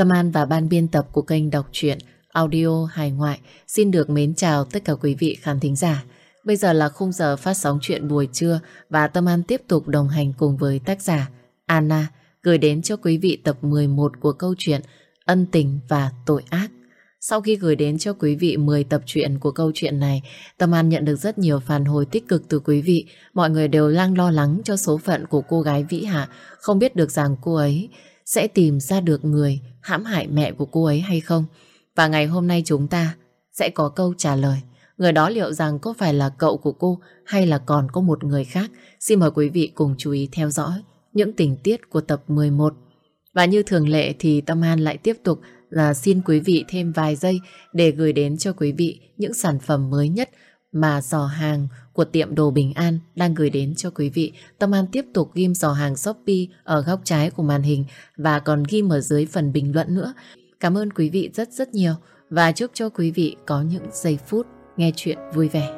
Tâm An và ban biên tập của kênh đọc truyện audio hài ngoại xin được mến chào tất cả quý vị khán thính giả. Bây giờ là khung giờ phát sóng chuyện buổi trưa và Tâm An tiếp tục đồng hành cùng với tác giả Anna gửi đến cho quý vị tập 11 của câu chuyện Ân tình và tội ác. Sau khi gửi đến cho quý vị 10 tập truyện của câu chuyện này, Tâm An nhận được rất nhiều phản hồi tích cực từ quý vị. Mọi người đều lang lo lắng cho số phận của cô gái Vĩ Hạ, không biết được rằng cô ấy sẽ tìm ra được người hãm hại mẹ của cô ấy hay không. Và ngày hôm nay chúng ta sẽ có câu trả lời. Người đó liệu rằng có phải là cậu của cô hay là còn có một người khác? Xin mời quý vị cùng chú ý theo dõi những tình tiết của tập 11. Và như thường lệ thì Tâm An lại tiếp tục là xin quý vị thêm vài giây để gửi đến cho quý vị những sản phẩm mới nhất mà giò hàng của tiệm đồ Bình An đang gửi đến cho quý vị. Tâm An tiếp tục ghim giò hàng Shopee ở góc trái của màn hình và còn ghim ở dưới phần bình luận nữa. Cảm ơn quý vị rất rất nhiều và chúc cho quý vị có những giây phút nghe chuyện vui vẻ.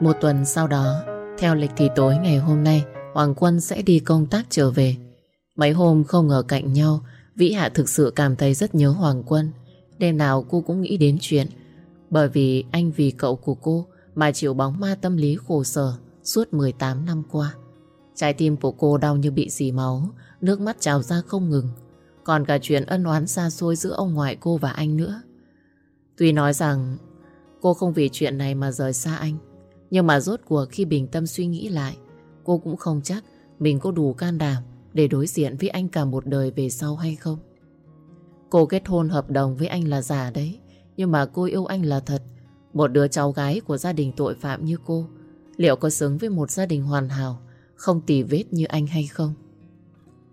Một tuần sau đó, theo lịch thì tối ngày hôm nay, Hoàng Quân sẽ đi công tác trở về. Mấy hôm không ở cạnh nhau, Vĩ Hạ thực sự cảm thấy rất nhớ Hoàng Quân. Đêm nào cô cũng nghĩ đến chuyện. Bởi vì anh vì cậu của cô mà chịu bóng ma tâm lý khổ sở suốt 18 năm qua. Trái tim của cô đau như bị dì máu, nước mắt trào ra không ngừng. Còn cả chuyện ân oán xa xôi giữa ông ngoại cô và anh nữa. Tuy nói rằng cô không vì chuyện này mà rời xa anh, nhưng mà rốt cuộc khi bình tâm suy nghĩ lại, cô cũng không chắc mình có đủ can đảm để đối diện với anh cả một đời về sau hay không. Cô kết hôn hợp đồng với anh là giả đấy, nhưng mà cô yêu anh là thật. Một đứa cháu gái của gia đình tội phạm như cô, liệu có xứng với một gia đình hoàn hảo, không tì vết như anh hay không?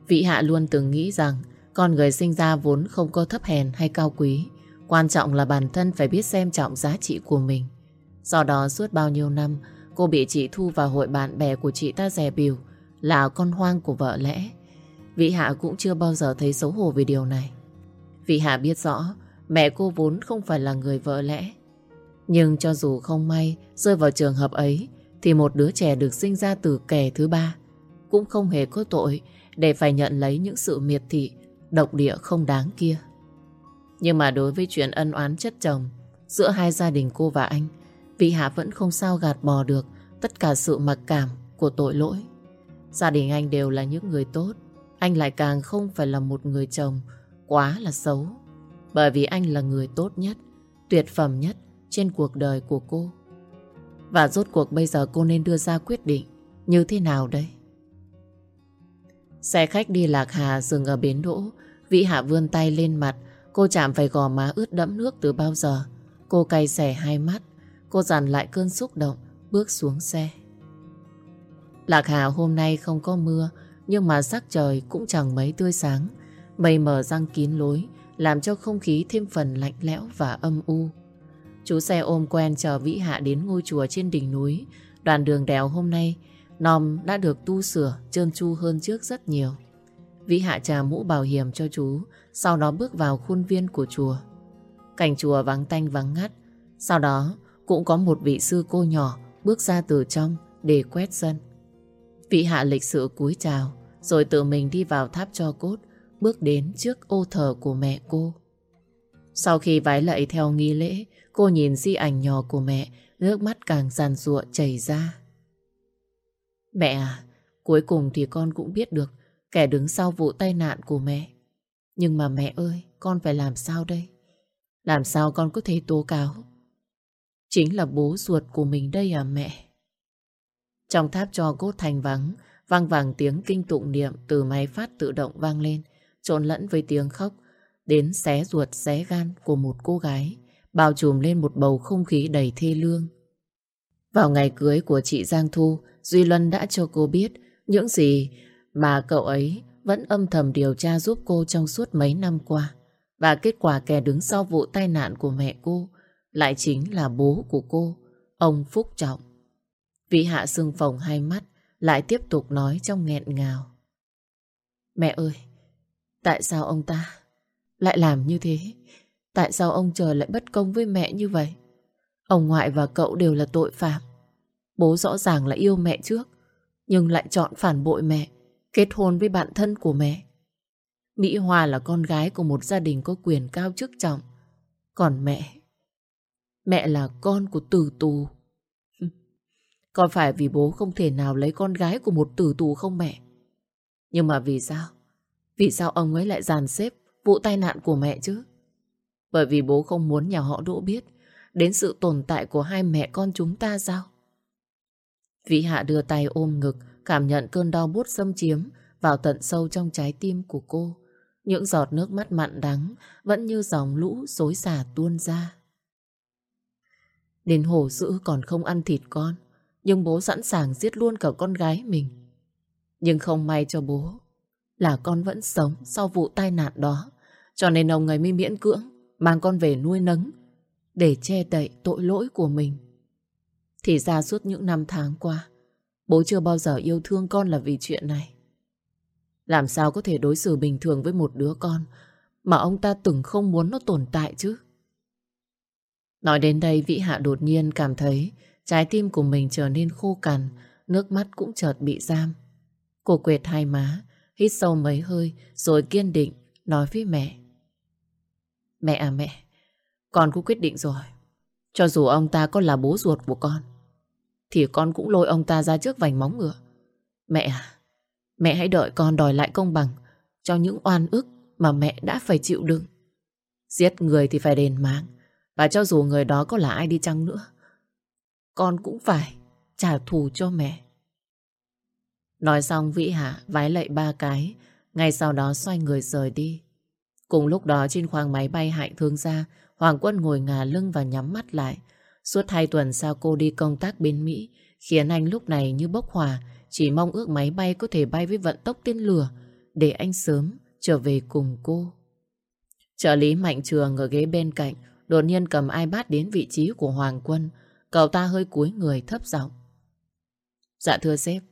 Vị Hạ luôn từng nghĩ rằng con người sinh ra vốn không có thấp hèn hay cao quý. Quan trọng là bản thân phải biết xem trọng giá trị của mình. Do đó suốt bao nhiêu năm, cô bị chị Thu vào hội bạn bè của chị ta dè biểu là con hoang của vợ lẽ. Vị Hạ cũng chưa bao giờ thấy xấu hổ về điều này. Vị Hạ biết rõ, mẹ cô vốn không phải là người vợ lẽ. Nhưng cho dù không may rơi vào trường hợp ấy, thì một đứa trẻ được sinh ra từ kẻ thứ ba cũng không hề có tội để phải nhận lấy những sự miệt thị, độc địa không đáng kia. Nhưng mà đối với chuyện ân oán chất chồng giữa hai gia đình cô và anh Vị Hạ vẫn không sao gạt bỏ được tất cả sự mặc cảm của tội lỗi. Gia đình anh đều là những người tốt. Anh lại càng không phải là một người chồng quá là xấu. Bởi vì anh là người tốt nhất, tuyệt phẩm nhất trên cuộc đời của cô. Và rốt cuộc bây giờ cô nên đưa ra quyết định như thế nào đây? Xe khách đi Lạc Hà dừng ở bến đỗ. Vĩ Hạ vươn tay lên mặt. Cô chạm phải gò má ướt đẫm nước từ bao giờ. Cô cay xẻ hai mắt. Cô dằn lại cơn xúc động, bước xuống xe. Lạc Hà hôm nay không có mưa, nhưng mà sắc trời cũng chẳng mấy tươi sáng. Mây mờ răng kín lối, làm cho không khí thêm phần lạnh lẽo và âm u. Chú xe ôm quen chờ Vĩ Hạ đến ngôi chùa trên đỉnh núi. Đoạn đường đèo hôm nay, Nòm đã được tu sửa, trơn tru hơn trước rất nhiều. Vĩ Hạ trà mũ bảo hiểm cho chú, sau đó bước vào khuôn viên của chùa. Cảnh chùa vắng tanh vắng ngắt. Sau đó, cũng có một vị sư cô nhỏ bước ra từ trong để quét sân. Vị hạ lịch sự cúi chào, rồi tự mình đi vào tháp cho cốt, bước đến trước ô thờ của mẹ cô. Sau khi vái lạy theo nghi lễ, cô nhìn di ảnh nhỏ của mẹ, nước mắt càng giàn ruộng chảy ra. Mẹ à, cuối cùng thì con cũng biết được kẻ đứng sau vụ tai nạn của mẹ. Nhưng mà mẹ ơi, con phải làm sao đây? Làm sao con có thể tố cáo Chính là bố ruột của mình đây à mẹ? Trong tháp cho cốt thành vắng, vang vàng tiếng kinh tụng niệm từ máy phát tự động vang lên, trộn lẫn với tiếng khóc, đến xé ruột xé gan của một cô gái, bao trùm lên một bầu không khí đầy thê lương. Vào ngày cưới của chị Giang Thu, Duy Luân đã cho cô biết những gì mà cậu ấy vẫn âm thầm điều tra giúp cô trong suốt mấy năm qua. Và kết quả kẻ đứng sau vụ tai nạn của mẹ cô lại chính là bố của cô, ông Phúc Trọng. Vị hạ sưng phồng hai mắt, lại tiếp tục nói trong nghẹn ngào. Mẹ ơi, tại sao ông ta lại làm như thế? Tại sao ông trời lại bất công với mẹ như vậy? Ông ngoại và cậu đều là tội phạm. Bố rõ ràng là yêu mẹ trước, nhưng lại chọn phản bội mẹ, kết hôn với bạn thân của mẹ. Mỹ Hoa là con gái của một gia đình có quyền cao chức trọng. Còn mẹ, mẹ là con của tử tù. Còn phải vì bố không thể nào lấy con gái của một tử tù không mẹ? Nhưng mà vì sao? Vì sao ông ấy lại dàn xếp vụ tai nạn của mẹ chứ? Bởi vì bố không muốn nhà họ Đỗ biết đến sự tồn tại của hai mẹ con chúng ta sao? Vĩ Hạ đưa tay ôm ngực, cảm nhận cơn đau bút xâm chiếm vào tận sâu trong trái tim của cô. Những giọt nước mắt mặn đắng vẫn như dòng lũ xối xả tuôn ra. Đến hổ dữ còn không ăn thịt con, nhưng bố sẵn sàng giết luôn cả con gái mình. Nhưng không may cho bố là con vẫn sống sau vụ tai nạn đó, cho nên ông ấy mới miễn cưỡng mang con về nuôi nấng để che đậy tội lỗi của mình. Thì ra suốt những năm tháng qua, bố chưa bao giờ yêu thương con là vì chuyện này. Làm sao có thể đối xử bình thường với một đứa con mà ông ta từng không muốn nó tồn tại chứ? Nói đến đây Vĩ Hạ đột nhiên cảm thấy trái tim của mình trở nên khô cằn, nước mắt cũng chợt bị giam. Cô quệt hai má, hít sâu mấy hơi rồi kiên định nói với mẹ. Mẹ à mẹ, con cũng quyết định rồi. Cho dù ông ta có là bố ruột của con, thì con cũng lôi ông ta ra trước vành móng ngựa. Mẹ à, mẹ hãy đợi con đòi lại công bằng cho những oan ức mà mẹ đã phải chịu đựng. Giết người thì phải đền mạng, và cho dù người đó có là ai đi chăng nữa, con cũng phải trả thù cho mẹ. Nói xong Vĩ Hạ vái lạy ba cái, ngay sau đó xoay người rời đi. Cùng lúc đó trên khoang máy bay hạnh thương gia, Hoàng Quân ngồi ngả lưng và nhắm mắt lại. Suốt hai tuần sau cô đi công tác bên Mỹ, khiến anh lúc này như bốc hỏa, chỉ mong ước máy bay có thể bay với vận tốc tên lửa, để anh sớm trở về cùng cô. Trợ lý Mạnh Trường ở ghế bên cạnh, đột nhiên cầm iPad đến vị trí của Hoàng Quân. Cậu ta hơi cúi người thấp giọng. Dạ thưa sếp,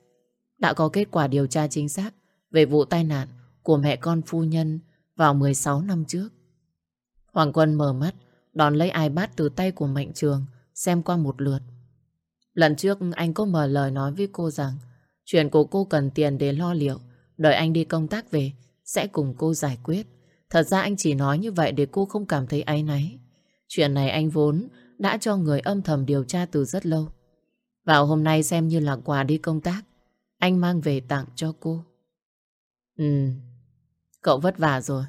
đã có kết quả điều tra chính xác về vụ tai nạn của mẹ con phu nhân vào 16 năm trước. Hoàng Quân mở mắt, đón lấy iPad từ tay của Mạnh Trường, xem qua một lượt. Lần trước anh có mở lời nói với cô rằng chuyện của cô cần tiền để lo liệu, đợi anh đi công tác về, sẽ cùng cô giải quyết. Thật ra anh chỉ nói như vậy để cô không cảm thấy áy náy. Chuyện này anh vốn đã cho người âm thầm điều tra từ rất lâu. Vào hôm nay xem như là quà đi công tác, anh mang về tặng cho cô. Ừ, cậu vất vả rồi.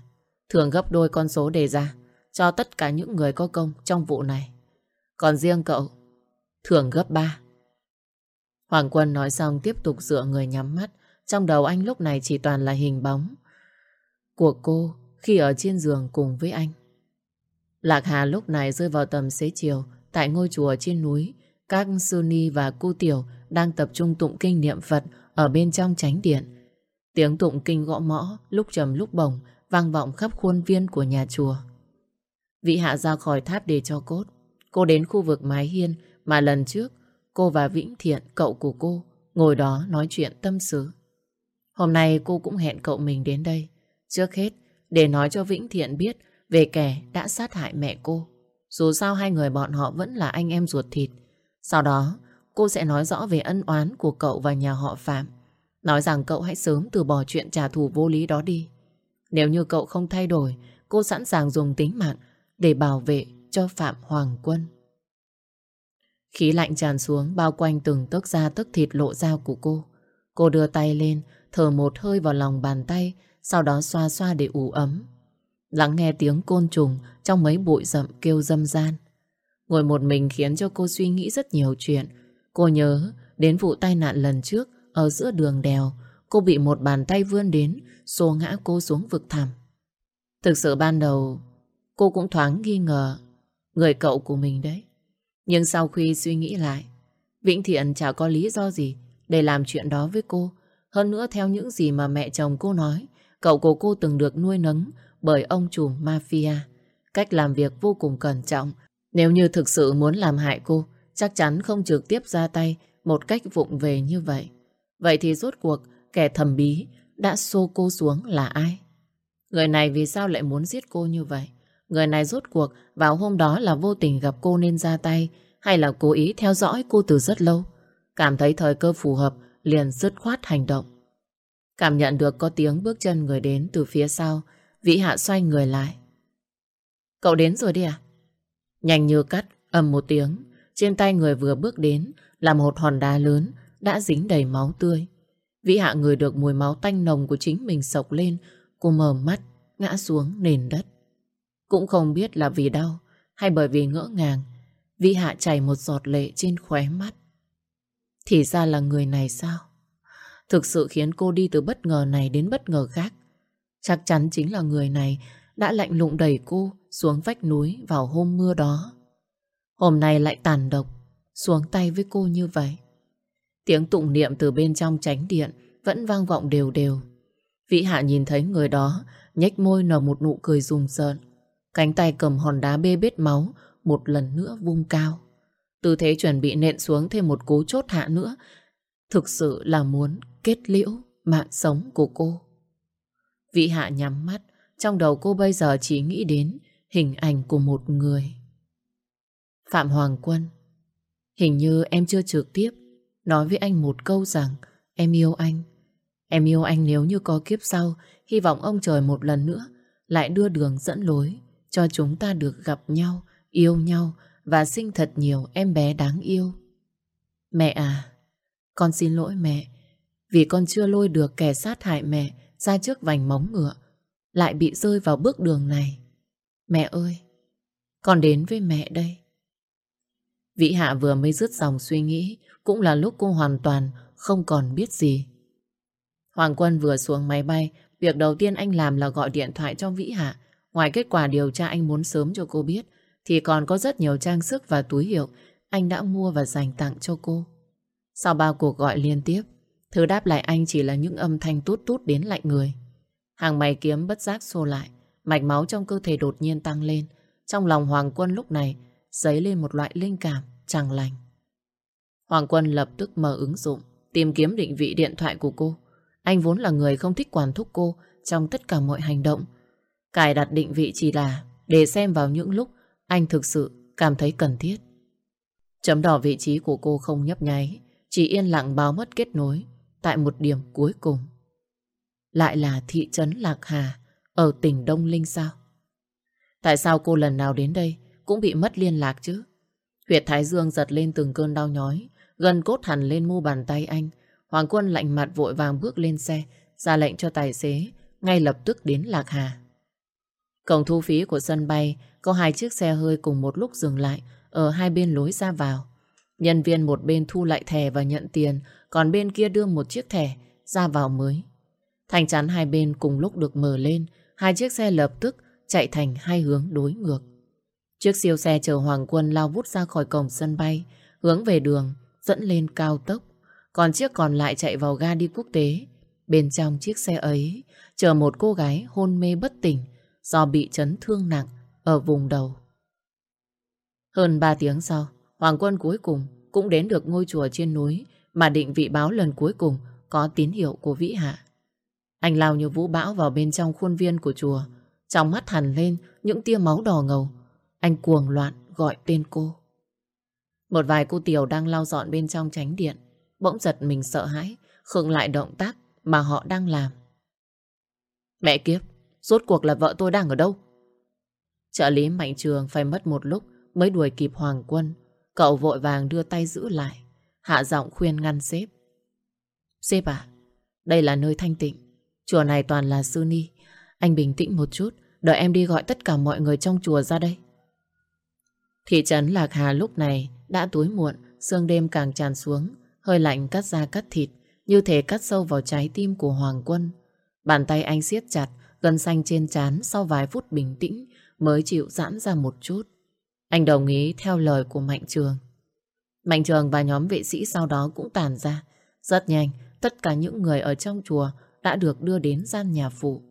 Thường gấp đôi con số đề ra cho tất cả những người có công trong vụ này. Còn riêng cậu, thường gấp ba. Hoàng Quân nói xong tiếp tục dựa người nhắm mắt. Trong đầu anh lúc này chỉ toàn là hình bóng của cô khi ở trên giường cùng với anh. Lạc Hà lúc này rơi vào tầm xế chiều tại ngôi chùa trên núi. Các sư ni và cô tiểu đang tập trung tụng kinh niệm Phật ở bên trong chánh điện. Tiếng tụng kinh gõ mõ lúc trầm lúc bổng vang vọng khắp khuôn viên của nhà chùa. Vị hạ ra khỏi tháp để cho cốt. Cô đến khu vực mái hiên mà lần trước cô và Vĩnh Thiện, cậu của cô, ngồi đó nói chuyện tâm sự. Hôm nay cô cũng hẹn cậu mình đến đây. Trước hết, để nói cho Vĩnh Thiện biết về kẻ đã sát hại mẹ cô. Dù sao hai người bọn họ vẫn là anh em ruột thịt. Sau đó, cô sẽ nói rõ về ân oán của cậu và nhà họ Phạm. Nói rằng cậu hãy sớm từ bỏ chuyện trả thù vô lý đó đi. Nếu như cậu không thay đổi, cô sẵn sàng dùng tính mạng để bảo vệ cho Phạm Hoàng Quân. Khí lạnh tràn xuống bao quanh từng tấc da tấc thịt lộ dao của cô. Cô đưa tay lên, thở một hơi vào lòng bàn tay, sau đó xoa xoa để ủ ấm. Lắng nghe tiếng côn trùng trong mấy bụi rậm kêu dâm gian. Ngồi một mình khiến cho cô suy nghĩ rất nhiều chuyện. Cô nhớ đến vụ tai nạn lần trước ở giữa đường đèo, cô bị một bàn tay vươn đến, xô ngã cô xuống vực thẳm. Thực sự ban đầu, cô cũng thoáng nghi ngờ người cậu của mình đấy. Nhưng sau khi suy nghĩ lại, Vĩnh Thiện chả có lý do gì để làm chuyện đó với cô. Hơn nữa theo những gì mà mẹ chồng cô nói, cậu của cô từng được nuôi nấng bởi ông chủ mafia. Cách làm việc vô cùng cẩn trọng. Nếu như thực sự muốn làm hại cô, chắc chắn không trực tiếp ra tay một cách vụng về như vậy. Vậy thì rốt cuộc kẻ thầm bí đã xô cô xuống là ai? Người này vì sao lại muốn giết cô như vậy? Người này rốt cuộc vào hôm đó là vô tình gặp cô nên ra tay hay là cố ý theo dõi cô từ rất lâu. Cảm thấy thời cơ phù hợp liền dứt khoát hành động. Cảm nhận được có tiếng bước chân người đến từ phía sau, Vĩ Hạ xoay người lại. Cậu đến rồi đi à? Nhanh như cắt, ầm một tiếng, trên tay người vừa bước đến là một hòn đá lớn đã dính đầy máu tươi. Vĩ Hạ người được mùi máu tanh nồng của chính mình sộc lên, cô mở mắt, ngã xuống nền đất. Cũng không biết là vì đau hay bởi vì ngỡ ngàng, Vĩ Hạ chảy một giọt lệ trên khóe mắt. Thì ra là người này sao? Thực sự khiến cô đi từ bất ngờ này đến bất ngờ khác. Chắc chắn chính là người này đã lạnh lùng đẩy cô xuống vách núi vào hôm mưa đó. Hôm nay lại tàn độc, xuống tay với cô như vậy. Tiếng tụng niệm từ bên trong tránh điện vẫn vang vọng đều đều. Vĩ Hạ nhìn thấy người đó nhếch môi nở một nụ cười rùng rợn. Cánh tay cầm hòn đá bê bết máu một lần nữa vung cao. Tư thế chuẩn bị nện xuống thêm một cú chốt hạ nữa. Thực sự là muốn kết liễu mạng sống của cô. Vị Hạ nhắm mắt, trong đầu cô bây giờ chỉ nghĩ đến hình ảnh của một người. Phạm Hoàng Quân Hình như em chưa trực tiếp nói với anh một câu rằng em yêu anh. Em yêu anh nếu như có kiếp sau, hy vọng ông trời một lần nữa lại đưa đường dẫn lối cho chúng ta được gặp nhau, yêu nhau và sinh thật nhiều em bé đáng yêu. Mẹ à, con xin lỗi mẹ vì con chưa lôi được kẻ sát hại mẹ ra trước vành móng ngựa lại bị rơi vào bước đường này. Mẹ ơi, con đến với mẹ đây. Vĩ Hạ vừa mới dứt dòng suy nghĩ cũng là lúc cô hoàn toàn không còn biết gì. Hoàng Quân vừa xuống máy bay việc đầu tiên anh làm là gọi điện thoại cho Vĩ Hạ. Ngoài kết quả điều tra anh muốn sớm cho cô biết thì còn có rất nhiều trang sức và túi hiệu anh đã mua và dành tặng cho cô. Sau ba cuộc gọi liên tiếp Thứ đáp lại anh chỉ là những âm thanh tút tút đến lạnh người. Hàng mày kiếm bất giác xô lại, mạch máu trong cơ thể đột nhiên tăng lên. Trong lòng Hoàng Quân lúc này dấy lên một loại linh cảm chẳng lành. Hoàng Quân lập tức mở ứng dụng, tìm kiếm định vị điện thoại của cô. Anh vốn là người không thích quản thúc cô trong tất cả mọi hành động. Cài đặt định vị chỉ là để xem vào những lúc anh thực sự cảm thấy cần thiết. Chấm đỏ vị trí của cô không nhấp nháy, chỉ yên lặng báo mất kết nối tại một điểm cuối cùng. Lại là thị trấn Lạc Hà ở tỉnh Đông Linh sao? Tại sao cô lần nào đến đây cũng bị mất liên lạc chứ? Huyệt Thái Dương giật lên từng cơn đau nhói, gần cốt hẳn lên mu bàn tay anh. Hoàng quân lạnh mặt vội vàng bước lên xe, ra lệnh cho tài xế, ngay lập tức đến Lạc Hà. Cổng thu phí của sân bay có hai chiếc xe hơi cùng một lúc dừng lại ở hai bên lối ra vào. Nhân viên một bên thu lại thẻ và nhận tiền, còn bên kia đưa một chiếc thẻ ra vào mới. Thành chắn hai bên cùng lúc được mở lên, hai chiếc xe lập tức chạy thành hai hướng đối ngược. Chiếc siêu xe chở Hoàng Quân lao vút ra khỏi cổng sân bay, hướng về đường, dẫn lên cao tốc. Còn chiếc còn lại chạy vào ga đi quốc tế. Bên trong chiếc xe ấy, chờ một cô gái hôn mê bất tỉnh do bị chấn thương nặng ở vùng đầu. Hơn 3 tiếng sau, Hoàng Quân cuối cùng cũng đến được ngôi chùa trên núi mà định vị báo lần cuối cùng có tín hiệu của Vĩ Hạ. Anh lao như vũ bão vào bên trong khuôn viên của chùa, trong mắt hằn lên những tia máu đỏ ngầu. Anh cuồng loạn gọi tên cô. Một vài cô tiểu đang lau dọn bên trong tránh điện, bỗng giật mình sợ hãi, khựng lại động tác mà họ đang làm. Mẹ kiếp, rốt cuộc là vợ tôi đang ở đâu? Trợ lý Mạnh Trường phải mất một lúc mới đuổi kịp Hoàng Quân. Cậu vội vàng đưa tay giữ lại. Hạ giọng khuyên ngăn sếp. Sếp à, đây là nơi thanh tịnh. Chùa này toàn là sư ni. Anh bình tĩnh một chút, đợi em đi gọi tất cả mọi người trong chùa ra đây. Thị trấn Lạc Hà lúc này đã tối muộn, sương đêm càng tràn xuống, hơi lạnh cắt da cắt thịt, như thể cắt sâu vào trái tim của Hoàng Quân. Bàn tay anh siết chặt, gân xanh trên trán sau vài phút bình tĩnh mới chịu giãn ra một chút. Anh đồng ý theo lời của Mạnh Trường. Mạnh Trường và nhóm vệ sĩ sau đó cũng tàn ra. Rất nhanh, tất cả những người ở trong chùa đã được đưa đến gian nhà phụ.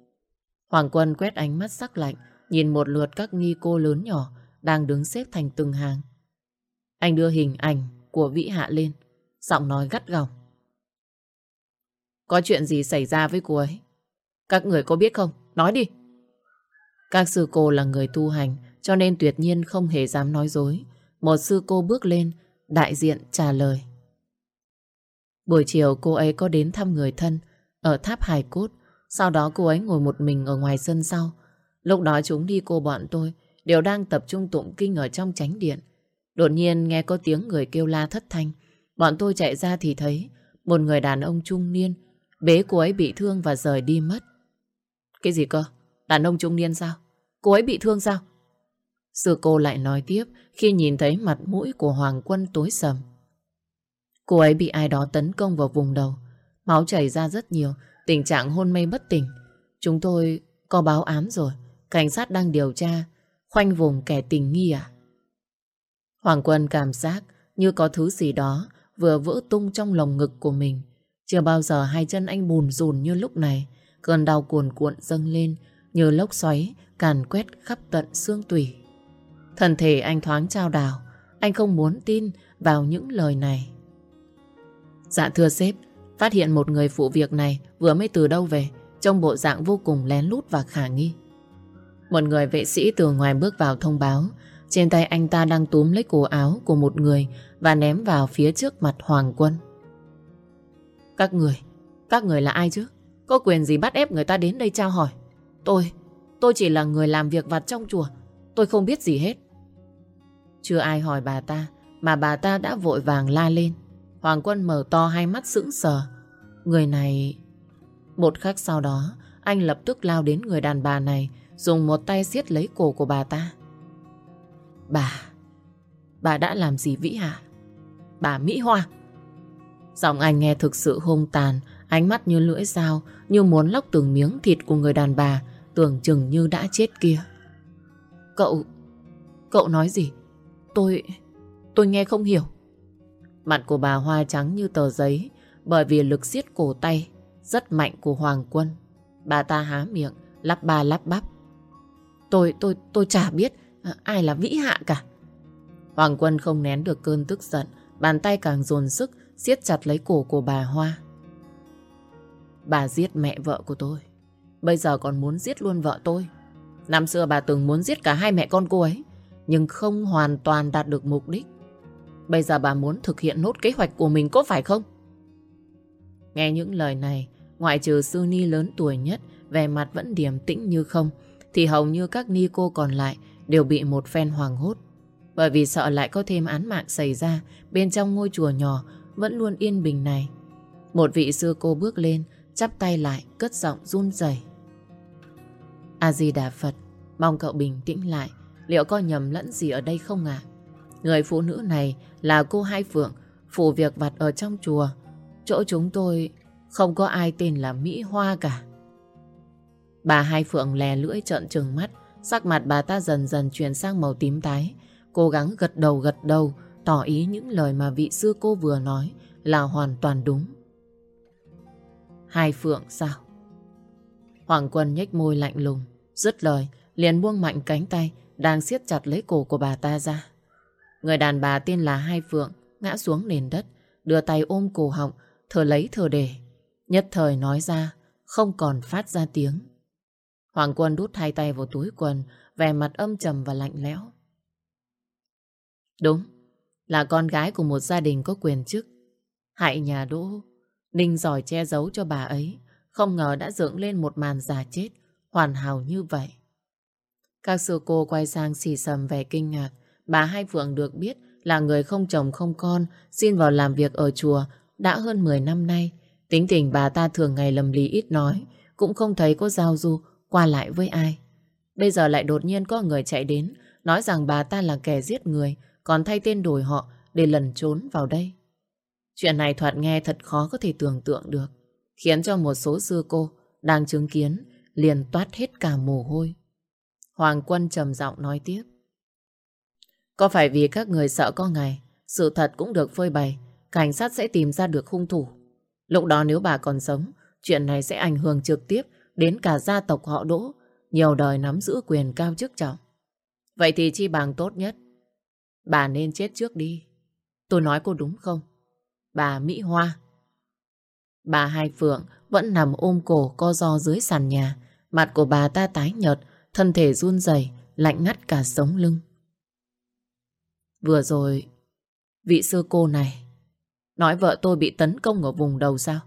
Hoàng Quân quét ánh mắt sắc lạnh, nhìn một lượt các nghi cô lớn nhỏ đang đứng xếp thành từng hàng. Anh đưa hình ảnh của Vĩ Hạ lên, giọng nói gắt gỏng. Có chuyện gì xảy ra với cô ấy? Các người có biết không? Nói đi. Các sư cô là người tu hành, cho nên tuyệt nhiên không hề dám nói dối. Một sư cô bước lên, đại diện trả lời. Buổi chiều cô ấy có đến thăm người thân ở tháp Hải Cốt. Sau đó cô ấy ngồi một mình ở ngoài sân sau. Lúc đó chúng đi cô bọn tôi đều đang tập trung tụng kinh ở trong chánh điện. Đột nhiên nghe có tiếng người kêu la thất thanh. Bọn tôi chạy ra thì thấy một người đàn ông trung niên bế cô ấy bị thương và rời đi mất. Cái gì cơ? Đàn ông trung niên sao? Cô ấy bị thương sao? Sư cô lại nói tiếp khi nhìn thấy mặt mũi của Hoàng Quân tối sầm. Cô ấy bị ai đó tấn công vào vùng đầu. Máu chảy ra rất nhiều, tình trạng hôn mê bất tỉnh. Chúng tôi có báo án rồi. Cảnh sát đang điều tra, khoanh vùng kẻ tình nghi à? Hoàng Quân cảm giác như có thứ gì đó vừa vỡ tung trong lồng ngực của mình. Chưa bao giờ hai chân anh bùn rùn như lúc này. Cơn đau cuồn cuộn dâng lên như lốc xoáy càn quét khắp tận xương tủy. Thần thể anh thoáng trao đảo. Anh không muốn tin vào những lời này. Dạ thưa sếp, phát hiện một người phụ việc này vừa mới từ đâu về, trong bộ dạng vô cùng lén lút và khả nghi. Một người vệ sĩ từ ngoài bước vào thông báo, trên tay anh ta đang túm lấy cổ áo của một người và ném vào phía trước mặt Hoàng Quân. Các người, các người là ai chứ? Có quyền gì bắt ép người ta đến đây trao hỏi? Tôi, tôi chỉ là người làm việc vặt trong chùa, tôi không biết gì hết. Chưa ai hỏi bà ta, mà bà ta đã vội vàng la lên. Hoàng Quân mở to hai mắt sững sờ. Người này... Một khắc sau đó, anh lập tức lao đến người đàn bà này, dùng một tay siết lấy cổ của bà ta. Bà... Bà đã làm gì Vĩ hạ Bà Mỹ Hoa. Giọng anh nghe thực sự hung tàn, ánh mắt như lưỡi dao, như muốn lóc từng miếng thịt của người đàn bà, tưởng chừng như đã chết kia. Cậu... Cậu nói gì? Tôi... Tôi nghe không hiểu. Mặt của bà Hoa trắng như tờ giấy bởi vì lực siết cổ tay rất mạnh của Hoàng Quân. Bà ta há miệng, lắp ba lắp bắp. Tôi, tôi, tôi chả biết à, ai là vĩ hạ cả. Hoàng Quân không nén được cơn tức giận, bàn tay càng dồn sức siết chặt lấy cổ của bà Hoa. Bà giết mẹ vợ của tôi, bây giờ còn muốn giết luôn vợ tôi. Năm xưa bà từng muốn giết cả hai mẹ con cô ấy, nhưng không hoàn toàn đạt được mục đích. Bây giờ bà muốn thực hiện nốt kế hoạch của mình có phải không? Nghe những lời này, ngoại trừ sư ni lớn tuổi nhất, vẻ mặt vẫn điềm tĩnh như không, thì hầu như các ni cô còn lại đều bị một phen hoàng hốt. Bởi vì sợ lại có thêm án mạng xảy ra bên trong ngôi chùa nhỏ vẫn luôn yên bình này. Một vị sư cô bước lên, chắp tay lại, cất giọng run rẩy. A-di-đà Phật, mong cậu bình tĩnh lại, liệu có nhầm lẫn gì ở đây không ạ? Người phụ nữ này là cô Hai Phượng, phụ việc vặt ở trong chùa. Chỗ chúng tôi không có ai tên là Mỹ Hoa cả. Bà Hai Phượng lè lưỡi trợn trừng mắt, sắc mặt bà ta dần dần chuyển sang màu tím tái. Cố gắng gật đầu gật đầu, tỏ ý những lời mà vị sư cô vừa nói là hoàn toàn đúng. Hai Phượng sao? Hoàng Quân nhếch môi lạnh lùng, dứt lời, liền buông mạnh cánh tay đang siết chặt lấy cổ của bà ta ra. Người đàn bà tên là Hai Phượng ngã xuống nền đất, đưa tay ôm cổ họng, thở lấy thở để. Nhất thời nói ra, không còn phát ra tiếng. Hoàng Quân đút hai tay vào túi quần, vẻ mặt âm trầm và lạnh lẽo. Đúng, là con gái của một gia đình có quyền chức. Hại nhà Đỗ, Ninh giỏi che giấu cho bà ấy, không ngờ đã dựng lên một màn giả chết, hoàn hảo như vậy. Các sư cô quay sang xì sầm vẻ kinh ngạc, Bà Hai Phượng được biết là người không chồng không con, xin vào làm việc ở chùa đã hơn 10 năm nay. Tính tình bà ta thường ngày lầm lì ít nói, cũng không thấy có giao du qua lại với ai. Bây giờ lại đột nhiên có người chạy đến, nói rằng bà ta là kẻ giết người, còn thay tên đổi họ để lần trốn vào đây. Chuyện này thoạt nghe thật khó có thể tưởng tượng được, khiến cho một số sư cô đang chứng kiến liền toát hết cả mồ hôi. Hoàng Quân trầm giọng nói tiếp. Có phải vì các người sợ có ngày sự thật cũng được phơi bày cảnh sát sẽ tìm ra được hung thủ. Lúc đó nếu bà còn sống chuyện này sẽ ảnh hưởng trực tiếp đến cả gia tộc họ Đỗ nhiều đời nắm giữ quyền cao chức trọng. Vậy thì chi bằng tốt nhất bà nên chết trước đi. Tôi nói cô đúng không? Bà Mỹ Hoa. Bà Hai Phượng vẫn nằm ôm cổ co do dưới sàn nhà. Mặt của bà ta tái nhợt, thân thể run rẩy, lạnh ngắt cả sống lưng. Vừa rồi, vị sư cô này nói vợ tôi bị tấn công ở vùng đầu sao?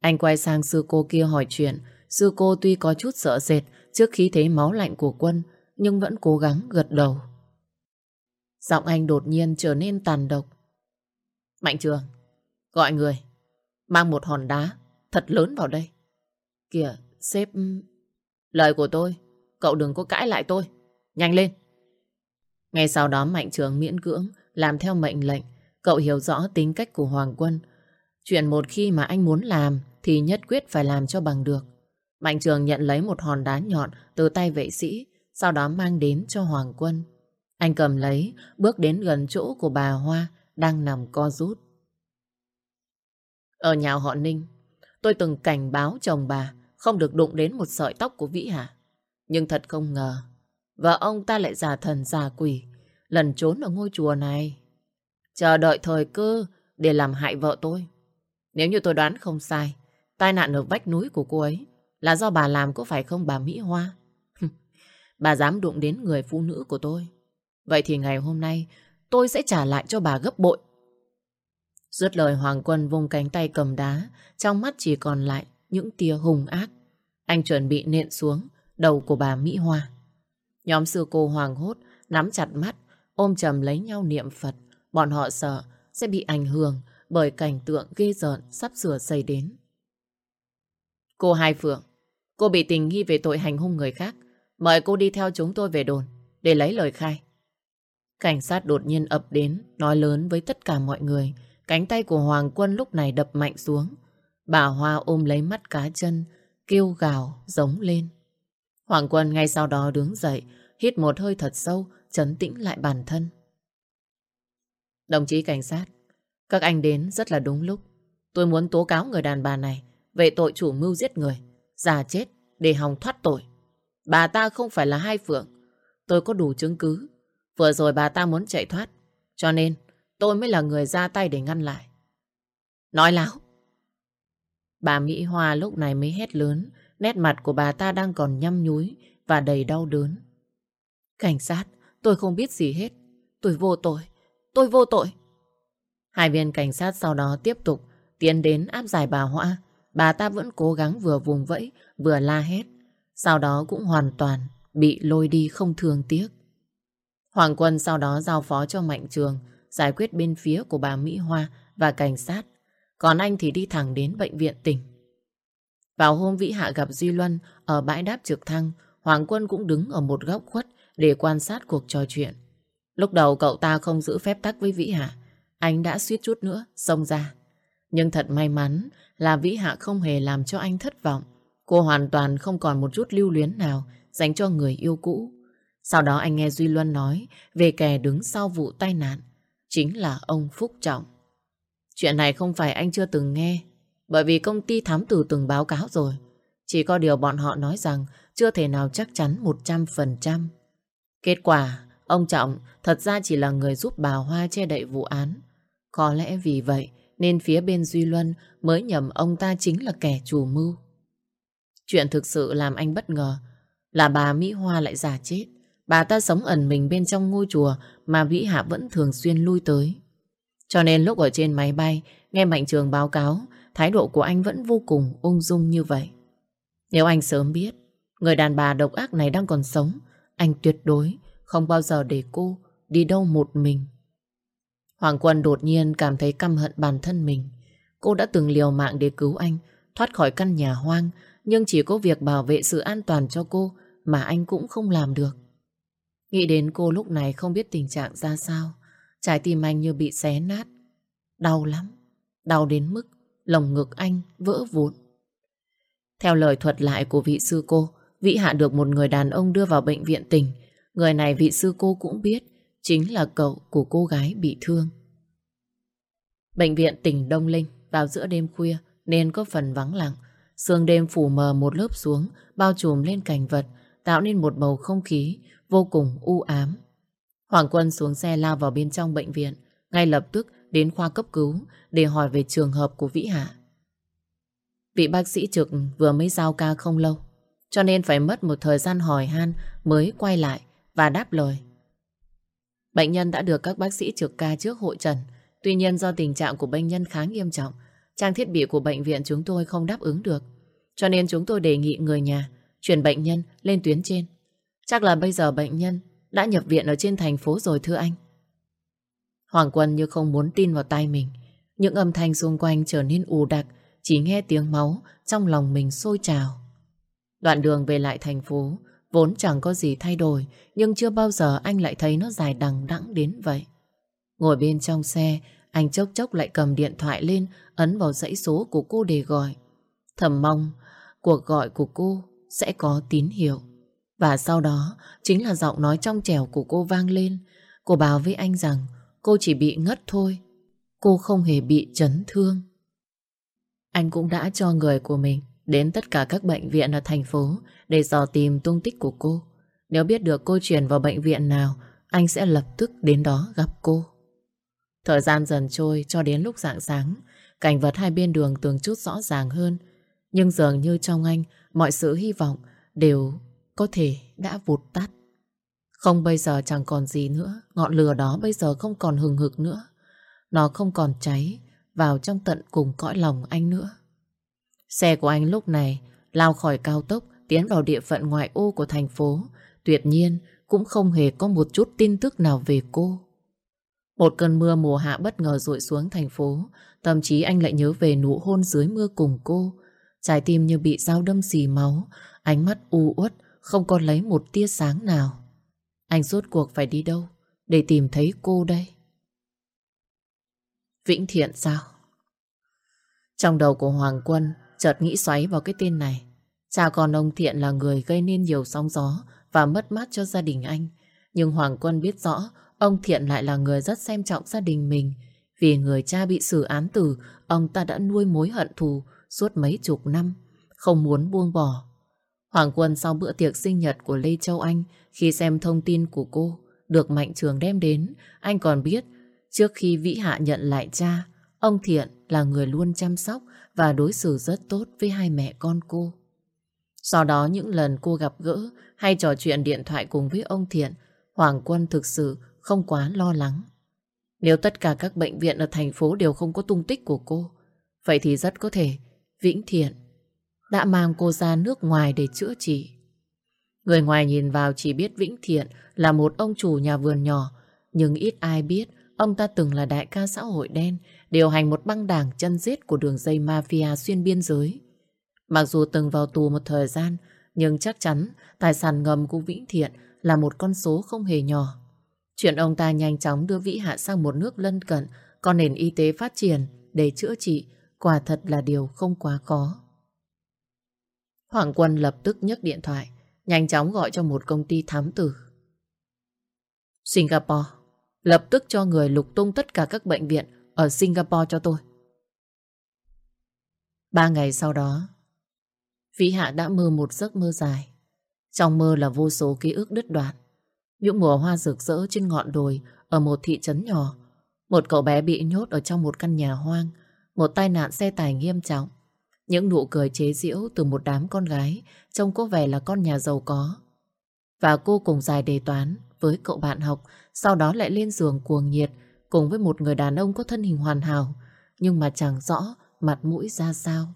Anh quay sang sư cô kia hỏi chuyện, sư cô tuy có chút sợ sệt trước khi thấy máu lạnh của quân, nhưng vẫn cố gắng gật đầu. Giọng anh đột nhiên trở nên tàn độc. Mạnh trường, gọi người, mang một hòn đá thật lớn vào đây. Kìa, sếp... Lời của tôi, cậu đừng có cãi lại tôi. Nhanh lên. Ngay sau đó Mạnh Trường miễn cưỡng làm theo mệnh lệnh. Cậu hiểu rõ tính cách của Hoàng Quân. Chuyện một khi mà anh muốn làm thì nhất quyết phải làm cho bằng được. Mạnh Trường nhận lấy một hòn đá nhọn từ tay vệ sĩ, sau đó mang đến cho Hoàng Quân. Anh cầm lấy, bước đến gần chỗ của bà Hoa đang nằm co rút. Ở nhà họ Ninh, tôi từng cảnh báo chồng bà không được đụng đến một sợi tóc của Vĩ Hà. Nhưng thật không ngờ, vợ ông ta lại giả thần giả quỷ, lần trốn ở ngôi chùa này. Chờ đợi thời cơ để làm hại vợ tôi. Nếu như tôi đoán không sai, tai nạn ở vách núi của cô ấy là do bà làm có phải không bà Mỹ Hoa? bà dám đụng đến người phụ nữ của tôi. Vậy thì ngày hôm nay tôi sẽ trả lại cho bà gấp bội. Dứt lời Hoàng Quân vung cánh tay cầm đá, trong mắt chỉ còn lại những tia hung ác. Anh chuẩn bị nện xuống đầu của bà Mỹ Hoa. Nhóm sư cô hoàng hốt, nắm chặt mắt, ôm chầm lấy nhau niệm Phật. Bọn họ sợ sẽ bị ảnh hưởng bởi cảnh tượng ghê rợn sắp sửa xảy đến. Cô Hai Phượng, cô bị tình nghi về tội hành hung người khác. Mời cô đi theo chúng tôi về đồn để lấy lời khai. Cảnh sát đột nhiên ập đến, nói lớn với tất cả mọi người. Cánh tay của Hoàng Quân lúc này đập mạnh xuống. Bà Hoa ôm lấy mắt cá chân, kêu gào, giống lên. Hoàng Quân ngay sau đó đứng dậy, hít một hơi thật sâu, chấn tĩnh lại bản thân. Đồng chí cảnh sát, các anh đến rất là đúng lúc. Tôi muốn tố cáo người đàn bà này về tội chủ mưu giết người, già chết để hòng thoát tội. Bà ta không phải là hai phượng. Tôi có đủ chứng cứ. Vừa rồi bà ta muốn chạy thoát. Cho nên tôi mới là người ra tay để ngăn lại. Nói láo. Bà Mỹ Hoa lúc này mới hét lớn. Nét mặt của bà ta đang còn nhăm nhúi và đầy đau đớn. Cảnh sát, tôi không biết gì hết. Tôi vô tội. Tôi vô tội. Hai viên cảnh sát sau đó tiếp tục tiến đến áp giải bà Hoa. Bà ta vẫn cố gắng vừa vùng vẫy, vừa la hét. Sau đó cũng hoàn toàn bị lôi đi không thương tiếc. Hoàng Quân sau đó giao phó cho Mạnh Trường giải quyết bên phía của bà Mỹ Hoa và cảnh sát. Còn anh thì đi thẳng đến bệnh viện tỉnh. Vào hôm Vĩ Hạ gặp Duy Luân ở bãi đáp trực thăng, Hoàng Quân cũng đứng ở một góc khuất để quan sát cuộc trò chuyện. Lúc đầu cậu ta không giữ phép tắc với Vĩ Hạ, anh đã suýt chút nữa xông ra. Nhưng thật may mắn là Vĩ Hạ không hề làm cho anh thất vọng. Cô hoàn toàn không còn một chút lưu luyến nào dành cho người yêu cũ. Sau đó anh nghe Duy Luân nói về kẻ đứng sau vụ tai nạn. Chính là ông Phúc Trọng. Chuyện này không phải anh chưa từng nghe. Bởi vì công ty thám tử từng báo cáo rồi. Chỉ có điều bọn họ nói rằng chưa thể nào chắc chắn 100%. Kết quả, ông Trọng thật ra chỉ là người giúp bà Hoa che đậy vụ án. Có lẽ vì vậy nên phía bên Duy Luân mới nhầm ông ta chính là kẻ chủ mưu. Chuyện thực sự làm anh bất ngờ là bà Mỹ Hoa lại giả chết. Bà ta sống ẩn mình bên trong ngôi chùa mà Vĩ Hạ vẫn thường xuyên lui tới. Cho nên lúc ở trên máy bay, nghe Mạnh Trường báo cáo, thái độ của anh vẫn vô cùng ung dung như vậy. Nếu anh sớm biết, người đàn bà độc ác này đang còn sống, anh tuyệt đối không bao giờ để cô đi đâu một mình. Hoàng Quân đột nhiên cảm thấy căm hận bản thân mình. Cô đã từng liều mạng để cứu anh, thoát khỏi căn nhà hoang, nhưng chỉ có việc bảo vệ sự an toàn cho cô mà anh cũng không làm được. Nghĩ đến cô lúc này không biết tình trạng ra sao. Trái tim anh như bị xé nát. Đau lắm. Đau đến mức lồng ngực anh vỡ vụn. Theo lời thuật lại của vị sư cô, Vĩ Hạ được một người đàn ông đưa vào bệnh viện tỉnh. Người này vị sư cô cũng biết chính là cậu của cô gái bị thương. Bệnh viện tỉnh Đông Linh vào giữa đêm khuya nên có phần vắng lặng. Sương đêm phủ mờ một lớp xuống bao trùm lên cảnh vật tạo nên một bầu không khí vô cùng u ám. Hoàng Quân xuống xe lao vào bên trong bệnh viện, ngay lập tức đến khoa cấp cứu để hỏi về trường hợp của Vĩ Hạ. Vị bác sĩ trực vừa mới giao ca không lâu. Cho nên phải mất một thời gian hỏi han mới quay lại và đáp lời. Bệnh nhân đã được các bác sĩ trực ca trước hội trần. Tuy nhiên do tình trạng của bệnh nhân khá nghiêm trọng, trang thiết bị của bệnh viện chúng tôi không đáp ứng được. Cho nên chúng tôi đề nghị người nhà chuyển bệnh nhân lên tuyến trên. Chắc là bây giờ bệnh nhân đã nhập viện ở trên thành phố rồi thưa anh. Hoàng Quân như không muốn tin vào tay mình. Những âm thanh xung quanh trở nên ù đặc, chỉ nghe tiếng máu trong lòng mình sôi trào. Đoạn đường về lại thành phố, vốn chẳng có gì thay đổi, nhưng chưa bao giờ anh lại thấy nó dài đằng đẵng đến vậy. Ngồi bên trong xe, anh chốc chốc lại cầm điện thoại lên, ấn vào dãy số của cô để gọi. Thầm mong, cuộc gọi của cô sẽ có tín hiệu. Và sau đó, chính là giọng nói trong trẻo của cô vang lên. Cô báo với anh rằng cô chỉ bị ngất thôi. Cô không hề bị chấn thương. Anh cũng đã cho người của mình đến tất cả các bệnh viện ở thành phố để dò tìm tung tích của cô. Nếu biết được cô chuyển vào bệnh viện nào, anh sẽ lập tức đến đó gặp cô. Thời gian dần trôi cho đến lúc rạng sáng, cảnh vật hai bên đường từng chút rõ ràng hơn. Nhưng dường như trong anh, mọi sự hy vọng đều có thể đã vụt tắt. Không bây giờ chẳng còn gì nữa, ngọn lửa đó bây giờ không còn hừng hực nữa. Nó không còn cháy vào trong tận cùng cõi lòng anh nữa. Xe của anh lúc này lao khỏi cao tốc tiến vào địa phận ngoại ô của thành phố. Tuyệt nhiên cũng không hề có một chút tin tức nào về cô. Một cơn mưa mùa hạ bất ngờ rội xuống thành phố. Thậm chí anh lại nhớ về nụ hôn dưới mưa cùng cô. Trái tim như bị dao đâm xì máu. Ánh mắt u uất, không còn lấy một tia sáng nào. Anh rốt cuộc phải đi đâu để tìm thấy cô đây? Vĩnh Thiện sao? Trong đầu của Hoàng Quân chợt nghĩ xoáy vào cái tên này. Cha con ông Thiện là người gây nên nhiều sóng gió và mất mát cho gia đình anh. Nhưng Hoàng Quân biết rõ ông Thiện lại là người rất xem trọng gia đình mình. Vì người cha bị xử án tử, ông ta đã nuôi mối hận thù suốt mấy chục năm, không muốn buông bỏ. Hoàng Quân sau bữa tiệc sinh nhật của Lê Châu Anh khi xem thông tin của cô được Mạnh Trường đem đến, anh còn biết trước khi Vĩ Hạ nhận lại cha, ông Thiện là người luôn chăm sóc và đối xử rất tốt với hai mẹ con cô. Sau đó những lần cô gặp gỡ hay trò chuyện điện thoại cùng với ông Thiện, Hoàng Quân thực sự không quá lo lắng. Nếu tất cả các bệnh viện ở thành phố đều không có tung tích của cô, vậy thì rất có thể Vĩnh Thiện đã mang cô ra nước ngoài để chữa trị. Người ngoài nhìn vào chỉ biết Vĩnh Thiện là một ông chủ nhà vườn nhỏ, nhưng ít ai biết ông ta từng là đại ca xã hội đen, điều hành một băng đảng chân giết của đường dây mafia xuyên biên giới. Mặc dù từng vào tù một thời gian, nhưng chắc chắn tài sản ngầm của Vĩnh Thiện là một con số không hề nhỏ. Chuyện ông ta nhanh chóng đưa Vĩ Hạ sang một nước lân cận, có nền y tế phát triển để chữa trị, quả thật là điều không quá khó. Hoàng Quân lập tức nhấc điện thoại, nhanh chóng gọi cho một công ty thám tử. Singapore, lập tức cho người lục tung tất cả các bệnh viện ở Singapore cho tôi. Ba ngày sau đó, Vĩ Hạ đã mơ một giấc mơ dài. Trong mơ là vô số ký ức đứt đoạn. Những mùa hoa rực rỡ trên ngọn đồi ở một thị trấn nhỏ. Một cậu bé bị nhốt ở trong một căn nhà hoang. Một tai nạn xe tải nghiêm trọng. Những nụ cười chế giễu từ một đám con gái, trông có vẻ là con nhà giàu có. Và cô cùng dài đề toán với cậu bạn học, sau đó lại lên giường cuồng nhiệt, cùng với một người đàn ông có thân hình hoàn hảo, nhưng mà chẳng rõ mặt mũi ra sao.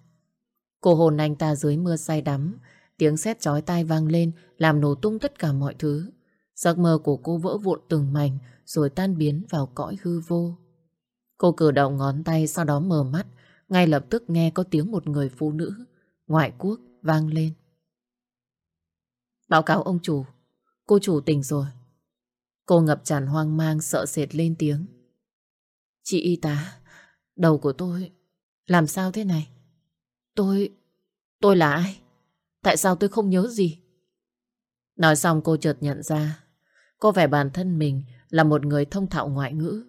Cô hồn anh ta dưới mưa say đắm, tiếng sét chói tai vang lên, làm nổ tung tất cả mọi thứ. Giấc mơ của cô vỡ vụn từng mảnh, rồi tan biến vào cõi hư vô. Cô cử động ngón tay, sau đó mở mắt ngay lập tức nghe có tiếng một người phụ nữ ngoại quốc vang lên. Báo cáo ông chủ, cô chủ tỉnh rồi. Cô ngập tràn hoang mang sợ sệt lên tiếng. Chị y tá, đầu của tôi làm sao thế này? Tôi... tôi là ai? Tại sao tôi không nhớ gì? Nói xong cô chợt nhận ra Có vẻ bản thân mình Là một người thông thạo ngoại ngữ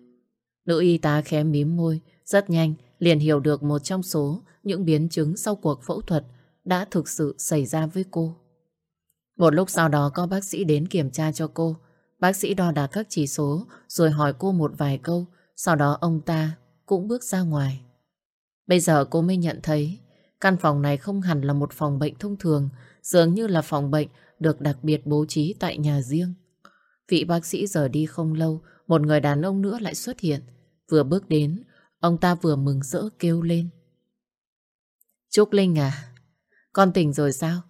Nữ y tá khẽ mím môi Rất nhanh liền hiểu được một trong số những biến chứng sau cuộc phẫu thuật đã thực sự xảy ra với cô. Một lúc sau đó có bác sĩ đến kiểm tra cho cô. Bác sĩ đo đạc các chỉ số rồi hỏi cô một vài câu. Sau đó ông ta cũng bước ra ngoài. Bây giờ cô mới nhận thấy Căn phòng này không hẳn là một phòng bệnh thông thường, dường như là phòng bệnh được đặc biệt bố trí tại nhà riêng. Vị bác sĩ giờ đi không lâu, một người đàn ông nữa lại xuất hiện. Vừa bước đến, ông ta vừa mừng rỡ kêu lên. Trúc Linh à, con tỉnh rồi sao?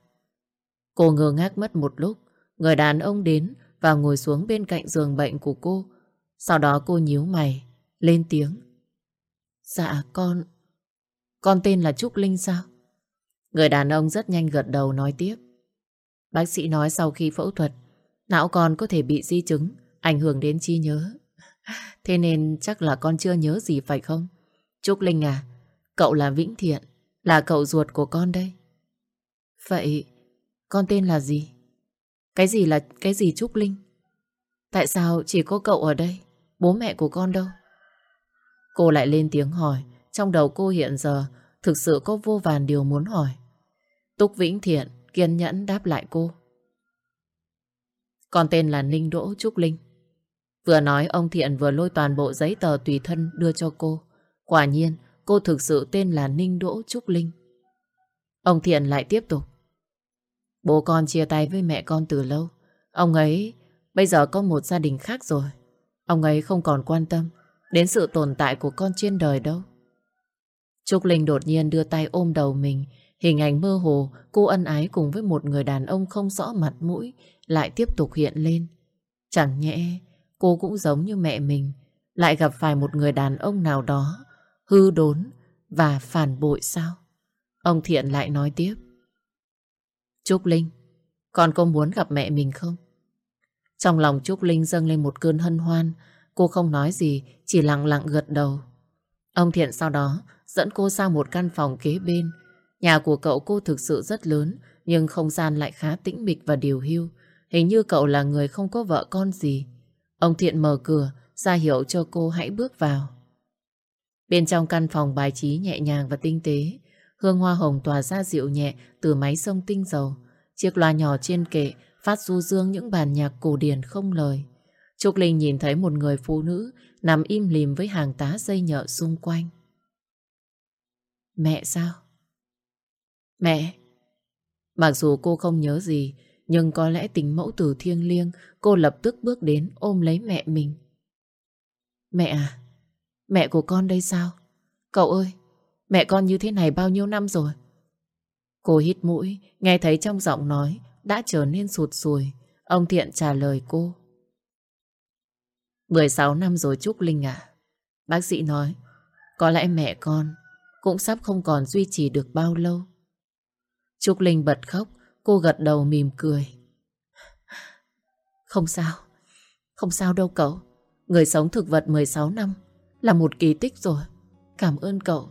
Cô ngơ ngác mất một lúc, người đàn ông đến và ngồi xuống bên cạnh giường bệnh của cô. Sau đó cô nhíu mày, lên tiếng. Dạ con... Con tên là Trúc Linh sao? Người đàn ông rất nhanh gật đầu nói tiếp. Bác sĩ nói sau khi phẫu thuật, não con có thể bị di chứng, ảnh hưởng đến trí nhớ. Thế nên chắc là con chưa nhớ gì phải không? Trúc Linh à, cậu là Vĩnh Thiện, là cậu ruột của con đây. Vậy, con tên là gì? Cái gì là cái gì Trúc Linh? Tại sao chỉ có cậu ở đây? Bố mẹ của con đâu? Cô lại lên tiếng hỏi. Trong đầu cô hiện giờ thực sự có vô vàn điều muốn hỏi. Túc Vĩnh Thiện kiên nhẫn đáp lại cô. Con tên là Ninh Đỗ Trúc Linh. Vừa nói ông Thiện vừa lôi toàn bộ giấy tờ tùy thân đưa cho cô. Quả nhiên cô thực sự tên là Ninh Đỗ Trúc Linh. Ông Thiện lại tiếp tục. Bố con chia tay với mẹ con từ lâu. Ông ấy bây giờ có một gia đình khác rồi. Ông ấy không còn quan tâm đến sự tồn tại của con trên đời đâu. Trúc Linh đột nhiên đưa tay ôm đầu mình, hình ảnh mơ hồ cô ân ái cùng với một người đàn ông không rõ mặt mũi lại tiếp tục hiện lên. Chẳng nhẽ cô cũng giống như mẹ mình, lại gặp phải một người đàn ông nào đó hư đốn và phản bội sao? Ông Thiện lại nói tiếp. Trúc Linh, con có muốn gặp mẹ mình không? Trong lòng Trúc Linh dâng lên một cơn hân hoan, cô không nói gì, chỉ lặng lặng gật đầu. Ông Thiện sau đó dẫn cô sang một căn phòng kế bên. Nhà của cậu cô thực sự rất lớn, nhưng không gian lại khá tĩnh mịch và điều hưu. Hình như cậu là người không có vợ con gì. Ông Thiện mở cửa, ra hiệu cho cô hãy bước vào. Bên trong căn phòng bài trí nhẹ nhàng và tinh tế, hương hoa hồng tỏa ra dịu nhẹ từ máy sông tinh dầu. Chiếc loa nhỏ trên kệ phát du dương những bản nhạc cổ điển không lời. Trúc Linh nhìn thấy một người phụ nữ nằm im lìm với hàng tá dây nhợ xung quanh. Mẹ sao? Mẹ! Mặc dù cô không nhớ gì, nhưng có lẽ tình mẫu tử thiêng liêng, cô lập tức bước đến ôm lấy mẹ mình. Mẹ à, mẹ của con đây sao? Cậu ơi, mẹ con như thế này bao nhiêu năm rồi? Cô hít mũi, nghe thấy trong giọng nói đã trở nên sụt sùi. Ông Thiện trả lời cô. 16 năm rồi Trúc Linh à. Bác sĩ nói, có lẽ mẹ con cũng sắp không còn duy trì được bao lâu. Trúc Linh bật khóc, cô gật đầu mỉm cười. Không sao, không sao đâu cậu. Người sống thực vật 16 năm là một kỳ tích rồi. Cảm ơn cậu.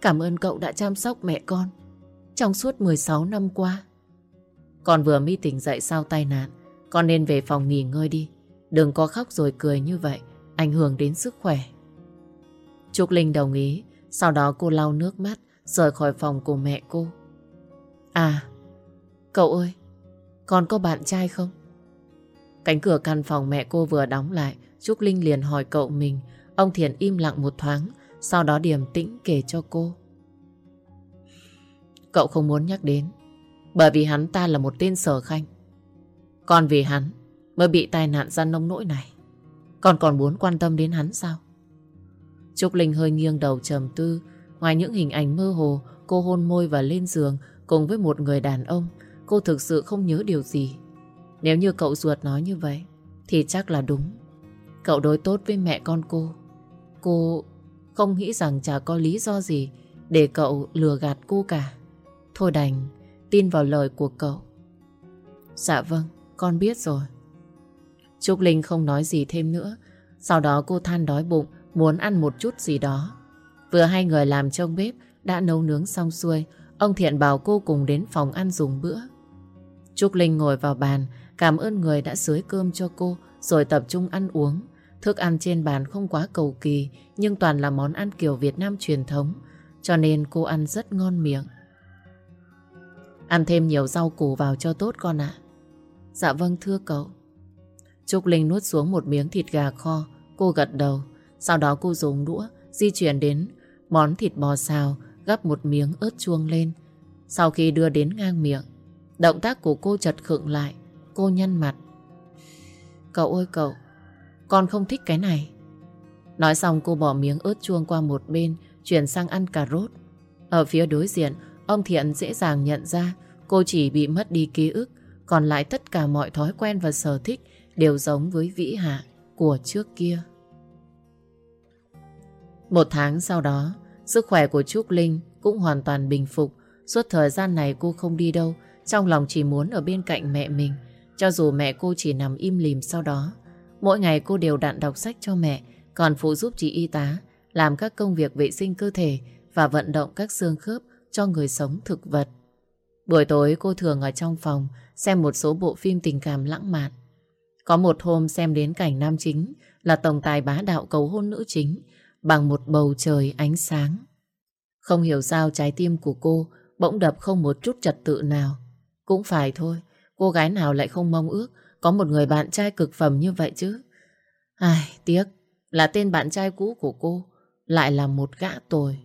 Cảm ơn cậu đã chăm sóc mẹ con trong suốt 16 năm qua. Con vừa mới tỉnh dậy sau tai nạn, con nên về phòng nghỉ ngơi đi. Đừng có khóc rồi cười như vậy, ảnh hưởng đến sức khỏe. Trúc Linh đồng ý, sau đó cô lau nước mắt, rời khỏi phòng của mẹ cô. À, cậu ơi, con có bạn trai không? Cánh cửa căn phòng mẹ cô vừa đóng lại, Trúc Linh liền hỏi cậu mình. Ông Thiền im lặng một thoáng, sau đó điềm tĩnh kể cho cô. Cậu không muốn nhắc đến, bởi vì hắn ta là một tên sở khanh. Còn vì hắn mới bị tai nạn ra nông nỗi này. Còn còn muốn quan tâm đến hắn sao? Trúc Linh hơi nghiêng đầu trầm tư. Ngoài những hình ảnh mơ hồ, cô hôn môi và lên giường cùng với một người đàn ông. Cô thực sự không nhớ điều gì. Nếu như cậu ruột nói như vậy, thì chắc là đúng. Cậu đối tốt với mẹ con cô. Cô không nghĩ rằng chả có lý do gì để cậu lừa gạt cô cả. Thôi đành tin vào lời của cậu. Dạ vâng, con biết rồi. Trúc Linh không nói gì thêm nữa. Sau đó cô than đói bụng, muốn ăn một chút gì đó. Vừa hai người làm trong bếp, đã nấu nướng xong xuôi. Ông Thiện bảo cô cùng đến phòng ăn dùng bữa. Trúc Linh ngồi vào bàn, cảm ơn người đã sưới cơm cho cô, rồi tập trung ăn uống. Thức ăn trên bàn không quá cầu kỳ, nhưng toàn là món ăn kiểu Việt Nam truyền thống, cho nên cô ăn rất ngon miệng. Ăn thêm nhiều rau củ vào cho tốt con ạ. Dạ vâng thưa cậu. Trúc Linh nuốt xuống một miếng thịt gà kho, cô gật đầu. Sau đó cô dùng đũa di chuyển đến món thịt bò xào gắp một miếng ớt chuông lên. Sau khi đưa đến ngang miệng, động tác của cô chật khựng lại. Cô nhăn mặt. Cậu ơi cậu, con không thích cái này. Nói xong cô bỏ miếng ớt chuông qua một bên, chuyển sang ăn cà rốt. Ở phía đối diện, ông Thiện dễ dàng nhận ra cô chỉ bị mất đi ký ức, còn lại tất cả mọi thói quen và sở thích đều giống với Vĩ Hạ của trước kia. Một tháng sau đó, sức khỏe của Trúc Linh cũng hoàn toàn bình phục. Suốt thời gian này cô không đi đâu, trong lòng chỉ muốn ở bên cạnh mẹ mình. Cho dù mẹ cô chỉ nằm im lìm sau đó. Mỗi ngày cô đều đặn đọc sách cho mẹ, còn phụ giúp chị y tá làm các công việc vệ sinh cơ thể và vận động các xương khớp cho người sống thực vật. Buổi tối cô thường ở trong phòng xem một số bộ phim tình cảm lãng mạn. Có một hôm xem đến cảnh nam chính là tổng tài bá đạo cầu hôn nữ chính bằng một bầu trời ánh sáng. Không hiểu sao trái tim của cô bỗng đập không một chút trật tự nào. Cũng phải thôi, cô gái nào lại không mong ước có một người bạn trai cực phẩm như vậy chứ. Ai, tiếc là tên bạn trai cũ của cô lại là một gã tồi.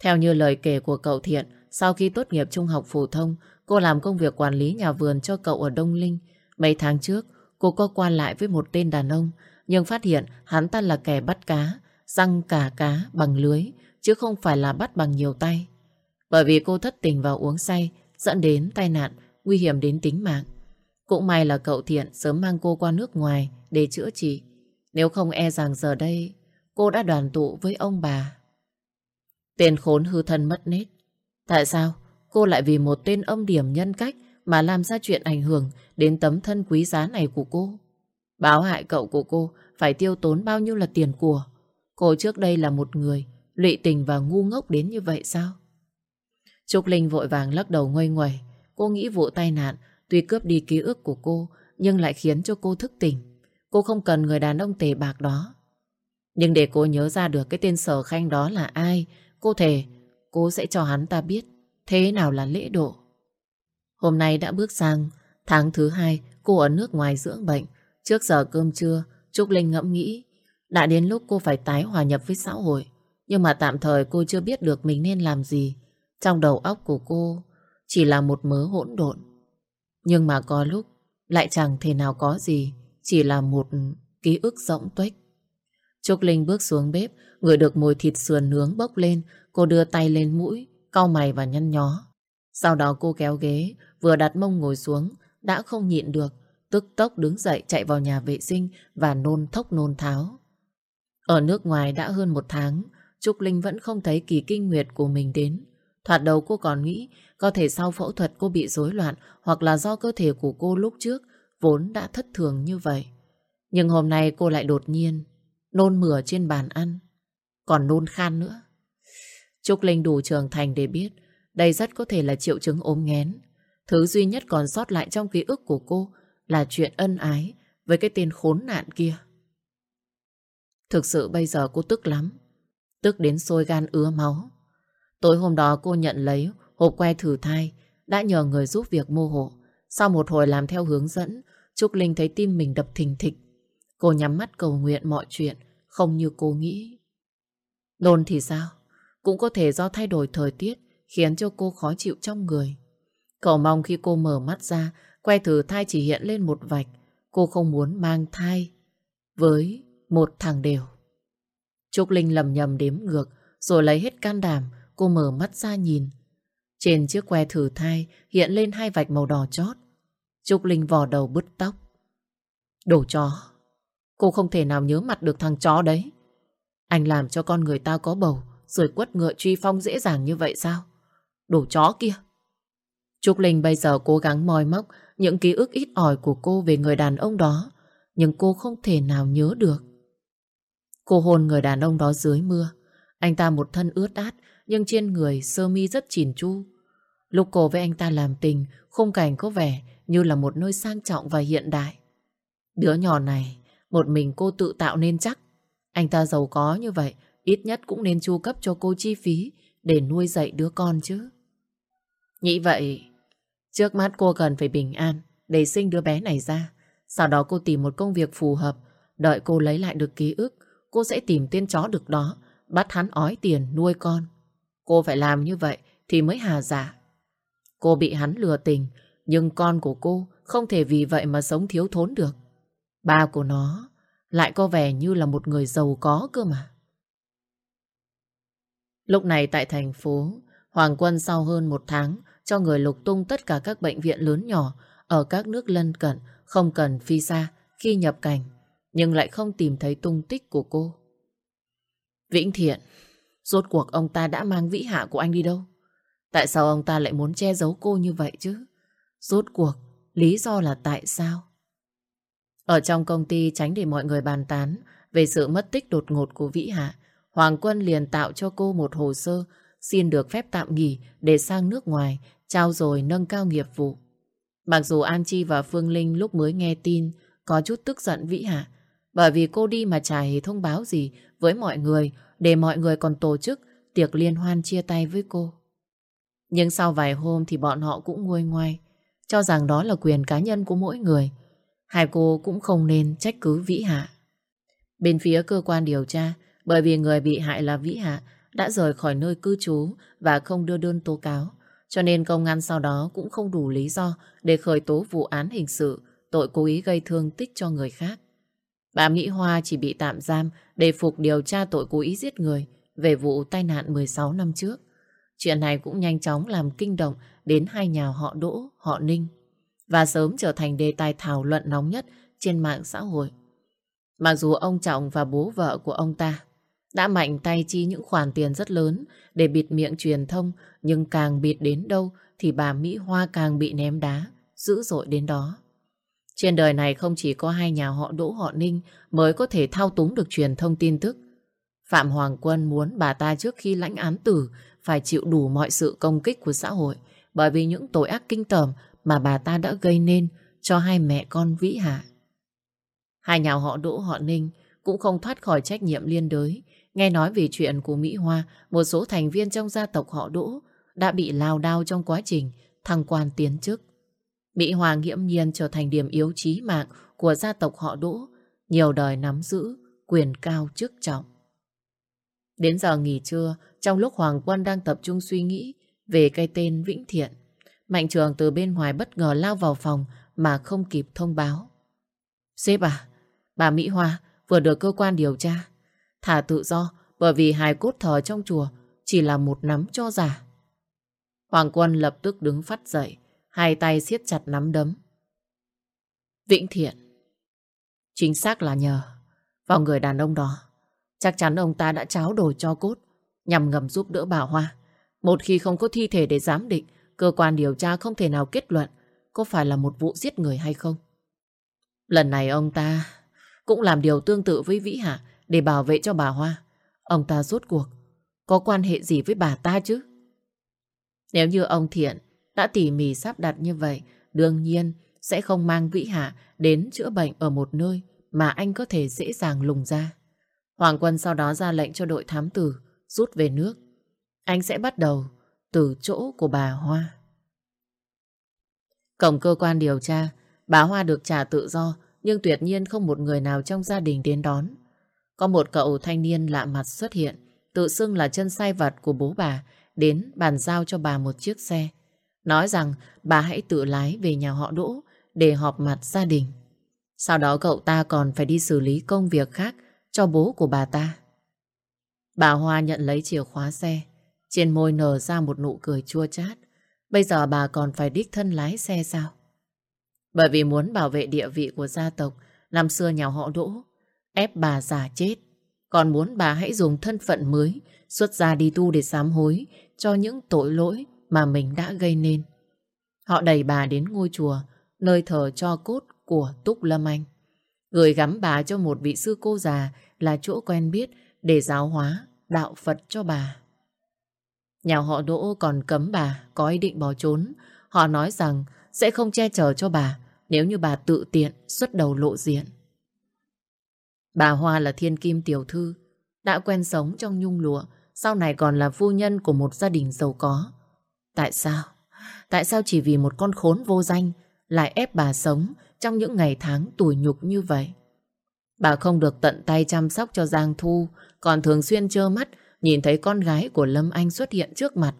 Theo như lời kể của cậu Thiện, sau khi tốt nghiệp trung học phổ thông, cô làm công việc quản lý nhà vườn cho cậu ở Đông Linh. Mấy tháng trước, cô có qua lại với một tên đàn ông, nhưng phát hiện hắn ta là kẻ bắt cá, răng cả cá bằng lưới, chứ không phải là bắt bằng nhiều tay. Bởi vì cô thất tình và uống say, dẫn đến tai nạn, nguy hiểm đến tính mạng. Cũng may là cậu Thiện sớm mang cô qua nước ngoài để chữa trị. Nếu không e rằng giờ đây cô đã đoàn tụ với ông bà. Tên khốn hư thân mất nết. Tại sao cô lại vì một tên âm điểm nhân cách mà làm ra chuyện ảnh hưởng đến tấm thân quý giá này của cô? Báo hại cậu của cô phải tiêu tốn bao nhiêu là tiền của. Cô trước đây là một người lụy tình và ngu ngốc đến như vậy sao? Trúc Linh vội vàng lắc đầu ngoay ngoẩy. Cô nghĩ vụ tai nạn tuy cướp đi ký ức của cô nhưng lại khiến cho cô thức tỉnh. Cô không cần người đàn ông tề bạc đó. Nhưng để cô nhớ ra được cái tên sở khanh đó là ai, cô thề cô sẽ cho hắn ta biết thế nào là lễ độ. Hôm nay đã bước sang tháng thứ hai cô ở nước ngoài dưỡng bệnh. Trước giờ cơm trưa, Trúc Linh ngẫm nghĩ đã đến lúc cô phải tái hòa nhập với xã hội. Nhưng mà tạm thời cô chưa biết được mình nên làm gì. Trong đầu óc của cô chỉ là một mớ hỗn độn. Nhưng mà có lúc lại chẳng thể nào có gì, chỉ là một ký ức rỗng tuếch. Trúc Linh bước xuống bếp, ngửi được mùi thịt sườn nướng bốc lên, cô đưa tay lên mũi, cau mày và nhăn nhó. Sau đó cô kéo ghế, vừa đặt mông ngồi xuống, đã không nhịn được, tức tốc đứng dậy chạy vào nhà vệ sinh và nôn thốc nôn tháo. Ở nước ngoài đã hơn một tháng, Trúc Linh vẫn không thấy kỳ kinh nguyệt của mình đến. Thoạt đầu cô còn nghĩ có thể sau phẫu thuật cô bị rối loạn hoặc là do cơ thể của cô lúc trước vốn đã thất thường như vậy. Nhưng hôm nay cô lại đột nhiên nôn mửa trên bàn ăn, còn nôn khan nữa. Trúc Linh đủ trưởng thành để biết đây rất có thể là triệu chứng ốm nghén. Thứ duy nhất còn sót lại trong ký ức của cô là chuyện ân ái với cái tên khốn nạn kia. Thực sự bây giờ cô tức lắm. Tức đến sôi gan ứa máu. Tối hôm đó cô nhận lấy hộp que thử thai, đã nhờ người giúp việc mô hộ. Sau một hồi làm theo hướng dẫn, Trúc Linh thấy tim mình đập thình thịch. Cô nhắm mắt cầu nguyện mọi chuyện, không như cô nghĩ. Nôn thì sao? Cũng có thể do thay đổi thời tiết, khiến cho cô khó chịu trong người. Cậu mong khi cô mở mắt ra, que thử thai chỉ hiện lên một vạch. Cô không muốn mang thai với một thằng đều. Trúc Linh lầm nhầm đếm ngược, rồi lấy hết can đảm, cô mở mắt ra nhìn. Trên chiếc que thử thai hiện lên hai vạch màu đỏ chót. Trúc Linh vò đầu bứt tóc. Đồ chó. Cô không thể nào nhớ mặt được thằng chó đấy. Anh làm cho con người ta có bầu, rồi quất ngựa truy phong dễ dàng như vậy sao? Đồ chó kia. Trúc Linh bây giờ cố gắng moi móc những ký ức ít ỏi của cô về người đàn ông đó, nhưng cô không thể nào nhớ được. Cô hôn người đàn ông đó dưới mưa. Anh ta một thân ướt át, nhưng trên người sơ mi rất chỉn chu. Lúc cô với anh ta làm tình, khung cảnh có vẻ như là một nơi sang trọng và hiện đại. Đứa nhỏ này, một mình cô tự tạo nên chắc. Anh ta giàu có như vậy, ít nhất cũng nên chu cấp cho cô chi phí để nuôi dạy đứa con chứ. Nghĩ vậy, trước mắt cô cần phải bình an để sinh đứa bé này ra. Sau đó cô tìm một công việc phù hợp, đợi cô lấy lại được ký ức, cô sẽ tìm tên chó được đó, bắt hắn ói tiền nuôi con. Cô phải làm như vậy thì mới hà giả. Cô bị hắn lừa tình, nhưng con của cô không thể vì vậy mà sống thiếu thốn được. Ba của nó lại có vẻ như là một người giàu có cơ mà. Lúc này tại thành phố, Hoàng Quân sau hơn một tháng cho người lục tung tất cả các bệnh viện lớn nhỏ ở các nước lân cận không cần visa khi nhập cảnh, nhưng lại không tìm thấy tung tích của cô. Vĩnh Thiện, rốt cuộc ông ta đã mang vĩ hạ của anh đi đâu? Tại sao ông ta lại muốn che giấu cô như vậy chứ? Rốt cuộc, lý do là tại sao? Ở trong công ty tránh để mọi người bàn tán về sự mất tích đột ngột của Vĩ Hạ, Hoàng Quân liền tạo cho cô một hồ sơ xin được phép tạm nghỉ để sang nước ngoài, trao rồi nâng cao nghiệp vụ. Mặc dù An Chi và Phương Linh lúc mới nghe tin có chút tức giận Vĩ Hạ, bởi vì cô đi mà chả hề thông báo gì với mọi người để mọi người còn tổ chức tiệc liên hoan chia tay với cô. Nhưng sau vài hôm thì bọn họ cũng nguôi ngoai, cho rằng đó là quyền cá nhân của mỗi người. Hai cô cũng không nên trách cứ Vĩ Hạ. Bên phía cơ quan điều tra, bởi vì người bị hại là Vĩ Hạ đã rời khỏi nơi cư trú và không đưa đơn tố cáo, cho nên công an sau đó cũng không đủ lý do để khởi tố vụ án hình sự tội cố ý gây thương tích cho người khác. Bà Mỹ Hoa chỉ bị tạm giam để phục điều tra tội cố ý giết người về vụ tai nạn 16 năm trước. Chuyện này cũng nhanh chóng làm kinh động đến hai nhà họ Đỗ, họ Ninh và sớm trở thành đề tài thảo luận nóng nhất trên mạng xã hội. Mặc dù ông Trọng và bố vợ của ông ta đã mạnh tay chi những khoản tiền rất lớn để bịt miệng truyền thông, nhưng càng bịt đến đâu thì bà Mỹ Hoa càng bị ném đá, dữ dội đến đó. Trên đời này không chỉ có hai nhà họ Đỗ họ Ninh mới có thể thao túng được truyền thông tin tức. Phạm Hoàng Quân muốn bà ta trước khi lãnh án tử phải chịu đủ mọi sự công kích của xã hội bởi vì những tội ác kinh tởm mà bà ta đã gây nên cho hai mẹ con Vĩ Hạ. Hai nhà họ Đỗ họ Ninh cũng không thoát khỏi trách nhiệm liên đới. Nghe nói về chuyện của Mỹ Hoa, một số thành viên trong gia tộc họ Đỗ đã bị lao đao trong quá trình thăng quan tiến chức. Mỹ Hoàng nghiễm nhiên trở thành điểm yếu chí mạng của gia tộc họ Đỗ, nhiều đời nắm giữ quyền cao chức trọng. Đến giờ nghỉ trưa, trong lúc Hoàng Quân đang tập trung suy nghĩ về cái tên Vĩnh Thiện, Mạnh Trường từ bên ngoài bất ngờ lao vào phòng mà không kịp thông báo. Sếp à, bà Mỹ Hoa vừa được cơ quan điều tra. Thả tự do bởi vì hài cốt thờ trong chùa chỉ là một nắm cho giả. Hoàng Quân lập tức đứng phát dậy, hai tay siết chặt nắm đấm. Vĩnh Thiện Chính xác là nhờ vào người đàn ông đó. Chắc chắn ông ta đã tráo đổi cho cốt nhằm ngầm giúp đỡ bà Hoa. Một khi không có thi thể để giám định, cơ quan điều tra không thể nào kết luận có phải là một vụ giết người hay không. Lần này ông ta cũng làm điều tương tự với Vĩ Hạ để bảo vệ cho bà Hoa. Ông ta rốt cuộc có quan hệ gì với bà ta chứ? Nếu như ông Thiện đã tỉ mỉ sắp đặt như vậy, đương nhiên sẽ không mang Vĩ Hạ đến chữa bệnh ở một nơi mà anh có thể dễ dàng lùng ra. Hoàng Quân sau đó ra lệnh cho đội thám tử rút về nước. Anh sẽ bắt đầu từ chỗ của bà Hoa. Cổng cơ quan điều tra, bà Hoa được trả tự do nhưng tuyệt nhiên không một người nào trong gia đình đến đón. Có một cậu thanh niên lạ mặt xuất hiện, tự xưng là chân sai vật của bố bà, đến bàn giao cho bà một chiếc xe. Nói rằng bà hãy tự lái về nhà họ Đỗ để họp mặt gia đình. Sau đó cậu ta còn phải đi xử lý công việc khác cho bố của bà ta. Bà Hoa nhận lấy chìa khóa xe, trên môi nở ra một nụ cười chua chát. Bây giờ bà còn phải đích thân lái xe sao? Bởi vì muốn bảo vệ địa vị của gia tộc, năm xưa nhà họ đỗ, ép bà già chết. Còn muốn bà hãy dùng thân phận mới, xuất ra đi tu để sám hối cho những tội lỗi mà mình đã gây nên. Họ đẩy bà đến ngôi chùa, nơi thờ cho cốt của Túc Lâm Anh. Gửi gắm bà cho một vị sư cô già là chỗ quen biết để giáo hóa đạo Phật cho bà. Nhà họ Đỗ còn cấm bà có ý định bỏ trốn. Họ nói rằng sẽ không che chở cho bà nếu như bà tự tiện xuất đầu lộ diện. Bà Hoa là thiên kim tiểu thư, đã quen sống trong nhung lụa, sau này còn là phu nhân của một gia đình giàu có. Tại sao? Tại sao chỉ vì một con khốn vô danh lại ép bà sống trong những ngày tháng tủi nhục như vậy? Bà không được tận tay chăm sóc cho Giang Thu, còn thường xuyên trơ mắt nhìn thấy con gái của Lâm Anh xuất hiện trước mặt.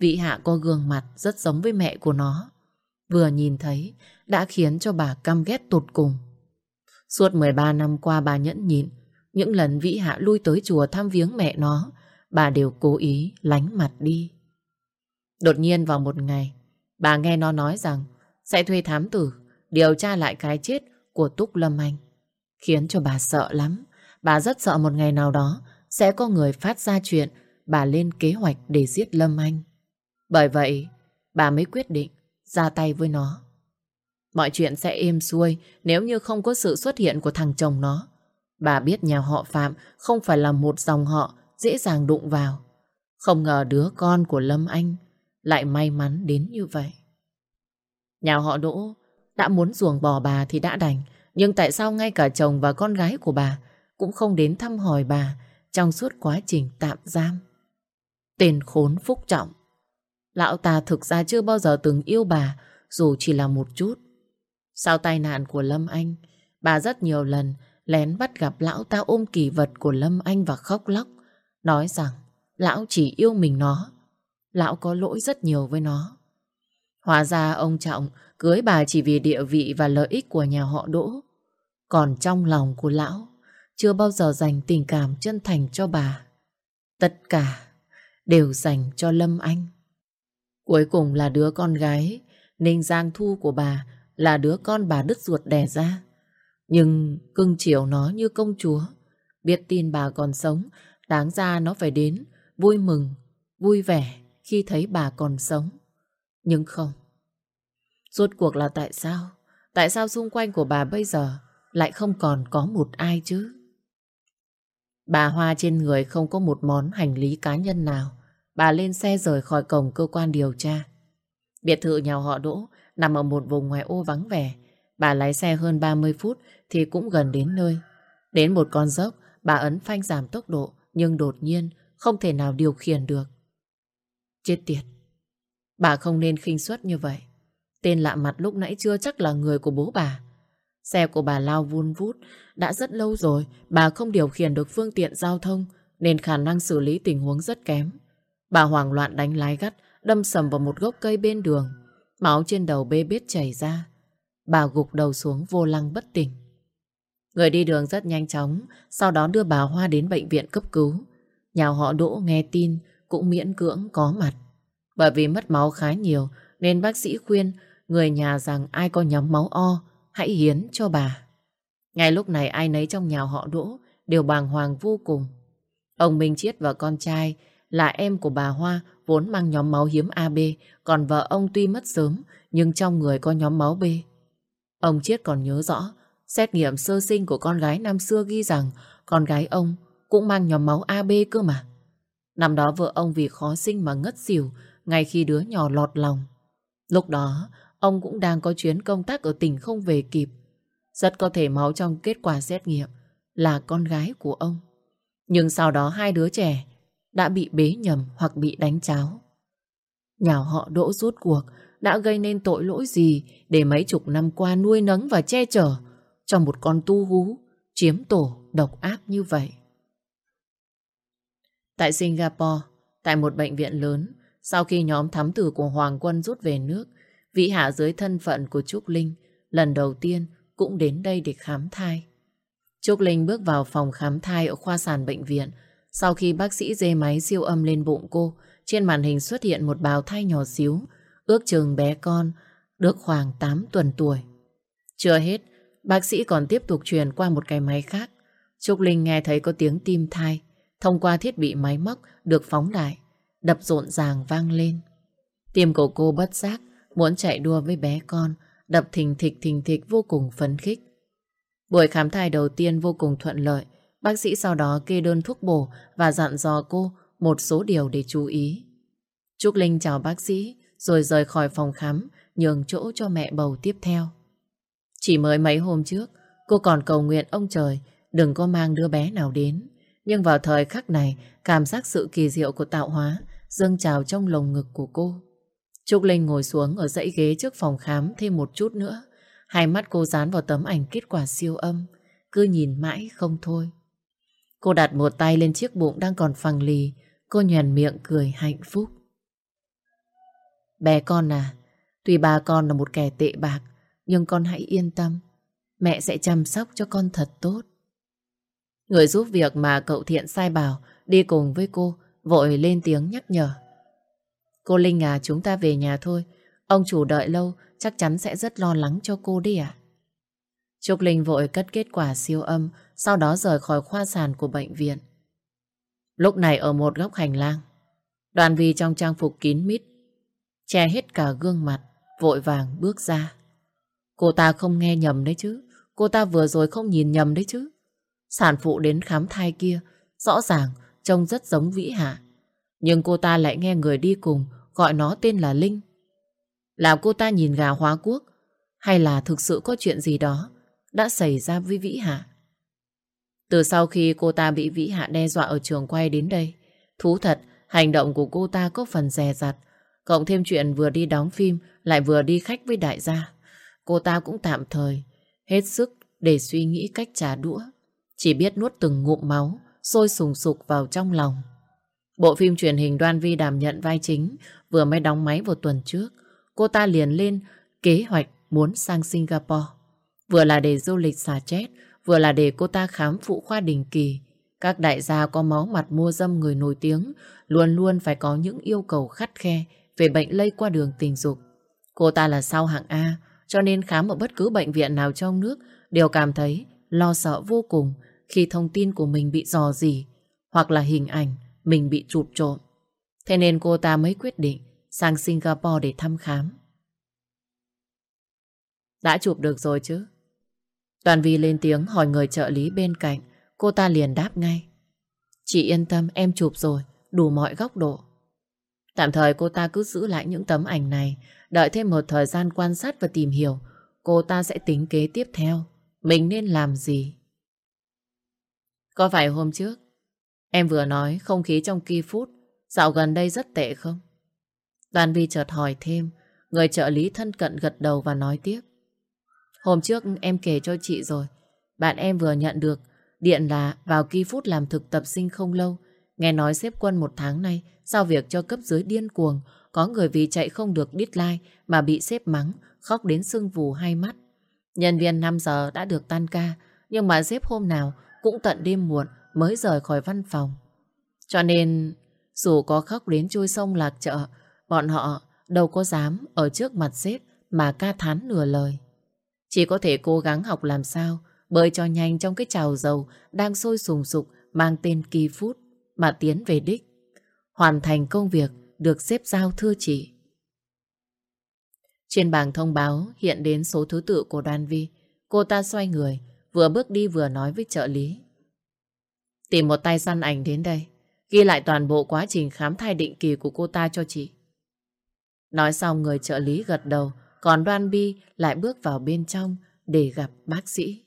Vị Hạ có gương mặt rất giống với mẹ của nó. Vừa nhìn thấy đã khiến cho bà căm ghét tột cùng. Suốt 13 năm qua bà nhẫn nhịn, những lần Vĩ Hạ lui tới chùa thăm viếng mẹ nó, bà đều cố ý lánh mặt đi. Đột nhiên vào một ngày, bà nghe nó nói rằng sẽ thuê thám tử điều tra lại cái chết của Túc Lâm Anh. Khiến cho bà sợ lắm. Bà rất sợ một ngày nào đó sẽ có người phát ra chuyện bà lên kế hoạch để giết Lâm Anh. Bởi vậy, bà mới quyết định ra tay với nó. Mọi chuyện sẽ êm xuôi nếu như không có sự xuất hiện của thằng chồng nó. Bà biết nhà họ Phạm không phải là một dòng họ dễ dàng đụng vào. Không ngờ đứa con của Lâm Anh lại may mắn đến như vậy. Nhà họ Đỗ đã muốn ruồng bỏ bà thì đã đành. Nhưng tại sao ngay cả chồng và con gái của bà cũng không đến thăm hỏi bà trong suốt quá trình tạm giam? Tên khốn phúc trọng. Lão ta thực ra chưa bao giờ từng yêu bà dù chỉ là một chút. Sau tai nạn của Lâm Anh, bà rất nhiều lần lén bắt gặp lão ta ôm kỳ vật của Lâm Anh và khóc lóc, nói rằng lão chỉ yêu mình nó. Lão có lỗi rất nhiều với nó. Hóa ra ông Trọng cưới bà chỉ vì địa vị và lợi ích của nhà họ Đỗ. Còn trong lòng của lão, chưa bao giờ dành tình cảm chân thành cho bà. Tất cả đều dành cho Lâm Anh. Cuối cùng là đứa con gái, Ninh Giang Thu của bà là đứa con bà đứt ruột đẻ ra. Nhưng cưng chiều nó như công chúa. Biết tin bà còn sống, đáng ra nó phải đến, vui mừng, vui vẻ khi thấy bà còn sống. Nhưng không. Rốt cuộc là tại sao? Tại sao xung quanh của bà bây giờ lại không còn có một ai chứ? Bà Hoa trên người không có một món hành lý cá nhân nào. Bà lên xe rời khỏi cổng cơ quan điều tra. Biệt thự nhà họ Đỗ nằm ở một vùng ngoài ô vắng vẻ. Bà lái xe hơn 30 phút thì cũng gần đến nơi. Đến một con dốc, bà ấn phanh giảm tốc độ nhưng đột nhiên không thể nào điều khiển được. Chết tiệt. Bà không nên khinh suất như vậy. Tên lạ mặt lúc nãy chưa chắc là người của bố bà. Xe của bà lao vun vút, đã rất lâu rồi bà không điều khiển được phương tiện giao thông nên khả năng xử lý tình huống rất kém. Bà hoảng loạn đánh lái gắt, đâm sầm vào một gốc cây bên đường. Máu trên đầu bê bết chảy ra. Bà gục đầu xuống vô lăng bất tỉnh. Người đi đường rất nhanh chóng, sau đó đưa bà Hoa đến bệnh viện cấp cứu. Nhà họ Đỗ nghe tin cũng miễn cưỡng có mặt. Bởi vì mất máu khá nhiều nên bác sĩ khuyên người nhà rằng ai có nhóm máu O hãy hiến cho bà. Ngay lúc này ai nấy trong nhà họ Đỗ đều bàng hoàng vô cùng. Ông Minh Chiết và con trai là em của bà Hoa vốn mang nhóm máu hiếm AB, còn vợ ông tuy mất sớm nhưng trong người có nhóm máu B. Ông Chiết còn nhớ rõ, xét nghiệm sơ sinh của con gái năm xưa ghi rằng con gái ông cũng mang nhóm máu AB cơ mà. Năm đó vợ ông vì khó sinh mà ngất xỉu ngay khi đứa nhỏ lọt lòng. Lúc đó, ông cũng đang có chuyến công tác ở tỉnh không về kịp. Rất có thể máu trong kết quả xét nghiệm là con gái của ông. Nhưng sau đó hai đứa trẻ đã bị bế nhầm hoặc bị đánh cháo. Nhà họ đỗ rút cuộc đã gây nên tội lỗi gì để mấy chục năm qua nuôi nấng và che chở cho một con tu hú chiếm tổ độc ác như vậy. Tại Singapore, tại một bệnh viện lớn, sau khi nhóm thám tử của Hoàng quân rút về nước, Vĩ Hạ dưới thân phận của Trúc Linh lần đầu tiên cũng đến đây để khám thai. Trúc Linh bước vào phòng khám thai ở khoa sản bệnh viện. Sau khi bác sĩ dê máy siêu âm lên bụng cô, trên màn hình xuất hiện một bào thai nhỏ xíu, ước chừng bé con, được khoảng 8 tuần tuổi. Chưa hết, bác sĩ còn tiếp tục truyền qua một cái máy khác. Trúc Linh nghe thấy có tiếng tim thai, thông qua thiết bị máy móc được phóng đại, đập rộn ràng vang lên. Tim của cô bất giác Muốn chạy đua với bé con, đập thình thịch thình thịch vô cùng phấn khích. Buổi khám thai đầu tiên vô cùng thuận lợi, bác sĩ sau đó kê đơn thuốc bổ và dặn dò cô một số điều để chú ý. Trúc Linh chào bác sĩ, rồi rời khỏi phòng khám, nhường chỗ cho mẹ bầu tiếp theo. Chỉ mới mấy hôm trước, cô còn cầu nguyện ông trời đừng có mang đứa bé nào đến. Nhưng vào thời khắc này, cảm giác sự kỳ diệu của tạo hóa dâng trào trong lồng ngực của cô. Trúc Linh ngồi xuống ở dãy ghế trước phòng khám thêm một chút nữa. Hai mắt cô dán vào tấm ảnh kết quả siêu âm, cứ nhìn mãi không thôi. Cô đặt một tay lên chiếc bụng đang còn phẳng lì. Cô nhoèn miệng cười hạnh phúc. Bé con à, tuy ba con là một kẻ tệ bạc, nhưng con hãy yên tâm. Mẹ sẽ chăm sóc cho con thật tốt. Người giúp việc mà cậu thiện sai bảo đi cùng với cô vội lên tiếng nhắc nhở. Cô Linh à, chúng ta về nhà thôi. Ông chủ đợi lâu, chắc chắn sẽ rất lo lắng cho cô đi ạ. Trúc Linh vội cất kết quả siêu âm, sau đó rời khỏi khoa sản của bệnh viện. Lúc này ở một góc hành lang, đoàn vi trong trang phục kín mít, che hết cả gương mặt, vội vàng bước ra. Cô ta không nghe nhầm đấy chứ, cô ta vừa rồi không nhìn nhầm đấy chứ. Sản phụ đến khám thai kia, rõ ràng trông rất giống Vĩ Hạ. Nhưng cô ta lại nghe người đi cùng gọi nó tên là Linh. Làm cô ta nhìn gà hóa quốc hay là thực sự có chuyện gì đó đã xảy ra với Vĩ Hạ. Từ sau khi cô ta bị Vĩ Hạ đe dọa ở trường quay đến đây, thú thật, hành động của cô ta có phần dè dặt. Cộng thêm chuyện vừa đi đóng phim lại vừa đi khách với đại gia. Cô ta cũng tạm thời, hết sức để suy nghĩ cách trả đũa. Chỉ biết nuốt từng ngụm máu, sôi sùng sục vào trong lòng. Bộ phim truyền hình Đoan Vi đảm nhận vai chính vừa mới đóng máy vào tuần trước. Cô ta liền lên kế hoạch muốn sang Singapore. Vừa là để du lịch xả chết, vừa là để cô ta khám phụ khoa đình kỳ. Các đại gia có máu mặt mua dâm người nổi tiếng luôn luôn phải có những yêu cầu khắt khe về bệnh lây qua đường tình dục. Cô ta là sau hạng A, cho nên khám ở bất cứ bệnh viện nào trong nước đều cảm thấy lo sợ vô cùng khi thông tin của mình bị dò dỉ hoặc là hình ảnh mình bị chụp trộm. Thế nên cô ta mới quyết định sang Singapore để thăm khám. Đã chụp được rồi chứ? Toàn Vi lên tiếng hỏi người trợ lý bên cạnh, cô ta liền đáp ngay. Chị yên tâm, em chụp rồi, đủ mọi góc độ. Tạm thời cô ta cứ giữ lại những tấm ảnh này, đợi thêm một thời gian quan sát và tìm hiểu, cô ta sẽ tính kế tiếp theo. Mình nên làm gì? Có phải hôm trước, Em vừa nói không khí trong kỳ phút dạo gần đây rất tệ không? Đoàn Vi chợt hỏi thêm, Người trợ lý thân cận gật đầu và nói tiếp. Hôm trước em kể cho chị rồi, Bạn em vừa nhận được Điện là vào kỳ phút làm thực tập sinh không lâu. Nghe nói xếp quân một tháng nay Sau việc cho cấp dưới điên cuồng, Có người vì chạy không được deadline Mà bị xếp mắng, Khóc đến sưng vù hai mắt. Nhân viên 5 giờ đã được tan ca, Nhưng mà xếp hôm nào cũng tận đêm muộn mới rời khỏi văn phòng. Cho nên, dù có khóc đến chui sông lạc chợ, bọn họ đâu có dám ở trước mặt sếp mà ca thán nửa lời. Chỉ có thể cố gắng học làm sao bơi cho nhanh trong cái trào dầu đang sôi sùng sục mang tên kỳ phút mà tiến về đích. Hoàn thành công việc được xếp giao thưa chị. Trên bảng thông báo hiện đến số thứ tự của đoàn vi. Cô ta xoay người, vừa bước đi vừa nói với trợ lý. Tìm một tay săn ảnh đến đây, ghi lại toàn bộ quá trình khám thai định kỳ của cô ta cho chị. Nói xong người trợ lý gật đầu, còn Đoan Bi lại bước vào bên trong để gặp bác sĩ.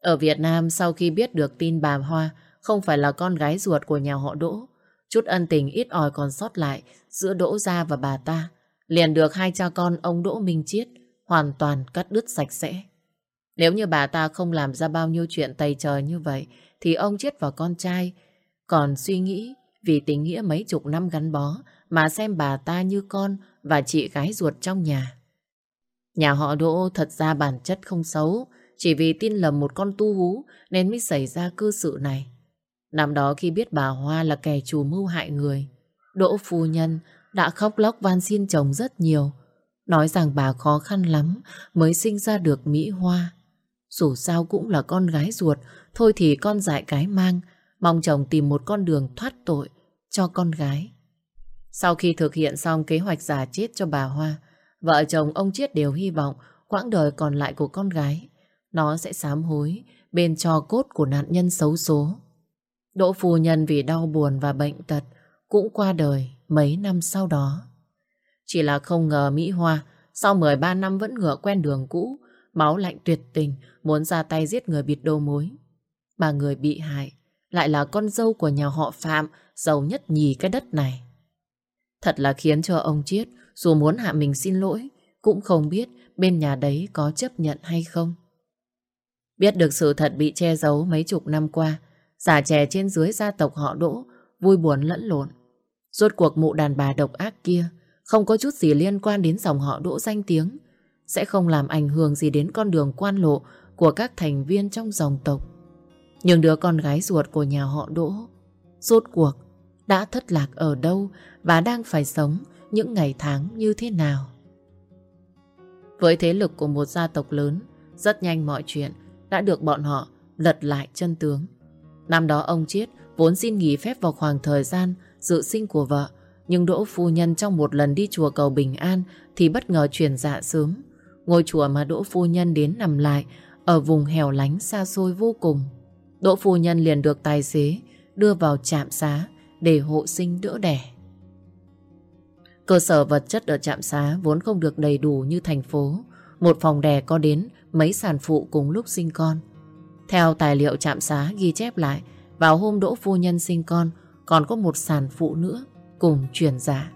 Ở Việt Nam sau khi biết được tin bà Hoa không phải là con gái ruột của nhà họ Đỗ, chút ân tình ít ỏi còn sót lại giữa Đỗ Gia và bà ta, liền được hai cha con ông Đỗ Minh Chiết hoàn toàn cắt đứt sạch sẽ. Nếu như bà ta không làm ra bao nhiêu chuyện tày trời như vậy, thì ông chết vào con trai. Còn suy nghĩ vì tình nghĩa mấy chục năm gắn bó mà xem bà ta như con và chị gái ruột trong nhà. Nhà họ Đỗ thật ra bản chất không xấu, chỉ vì tin lầm một con tu hú nên mới xảy ra cư sự này. Năm đó khi biết bà Hoa là kẻ chủ mưu hại người, Đỗ phu nhân đã khóc lóc van xin chồng rất nhiều, nói rằng bà khó khăn lắm mới sinh ra được Mỹ Hoa. Dù sao cũng là con gái ruột, thôi thì con dại cái mang, mong chồng tìm một con đường thoát tội cho con gái. Sau khi thực hiện xong kế hoạch giả chết cho bà Hoa, vợ chồng ông Chiết đều hy vọng quãng đời còn lại của con gái nó sẽ sám hối bên cho cốt của nạn nhân xấu số. Đỗ phu nhân vì đau buồn và bệnh tật cũng qua đời mấy năm sau đó. Chỉ là không ngờ Mỹ Hoa sau 13 năm vẫn ngựa quen đường cũ máu lạnh tuyệt tình, muốn ra tay giết người bịt đầu mối. Mà người bị hại lại là con dâu của nhà họ Phạm, giàu nhất nhì cái đất này. Thật là khiến cho ông Chiết, dù muốn hạ mình xin lỗi, cũng không biết bên nhà đấy có chấp nhận hay không. Biết được sự thật bị che giấu mấy chục năm qua, giả trẻ trên dưới gia tộc họ đỗ, vui buồn lẫn lộn. Rốt cuộc mụ đàn bà độc ác kia không có chút gì liên quan đến dòng họ đỗ danh tiếng, sẽ không làm ảnh hưởng gì đến con đường quan lộ của các thành viên trong dòng tộc. Nhưng đứa con gái ruột của nhà họ đỗ, rốt cuộc đã thất lạc ở đâu và đang phải sống những ngày tháng như thế nào. Với thế lực của một gia tộc lớn, rất nhanh mọi chuyện đã được bọn họ lật lại chân tướng. Năm đó ông Chiết vốn xin nghỉ phép vào khoảng thời gian dự sinh của vợ, nhưng Đỗ Phu Nhân trong một lần đi chùa cầu Bình An thì bất ngờ chuyển dạ sớm. Ngôi chùa mà Đỗ Phu Nhân đến nằm lại ở vùng hẻo lánh xa xôi vô cùng. Đỗ Phu Nhân liền được tài xế đưa vào trạm xá để hộ sinh đỡ đẻ. Cơ sở vật chất ở trạm xá vốn không được đầy đủ như thành phố. Một phòng đẻ có đến mấy sản phụ cùng lúc sinh con. Theo tài liệu trạm xá ghi chép lại, vào hôm Đỗ Phu Nhân sinh con, còn có một sản phụ nữa cùng chuyển giả. Dạ.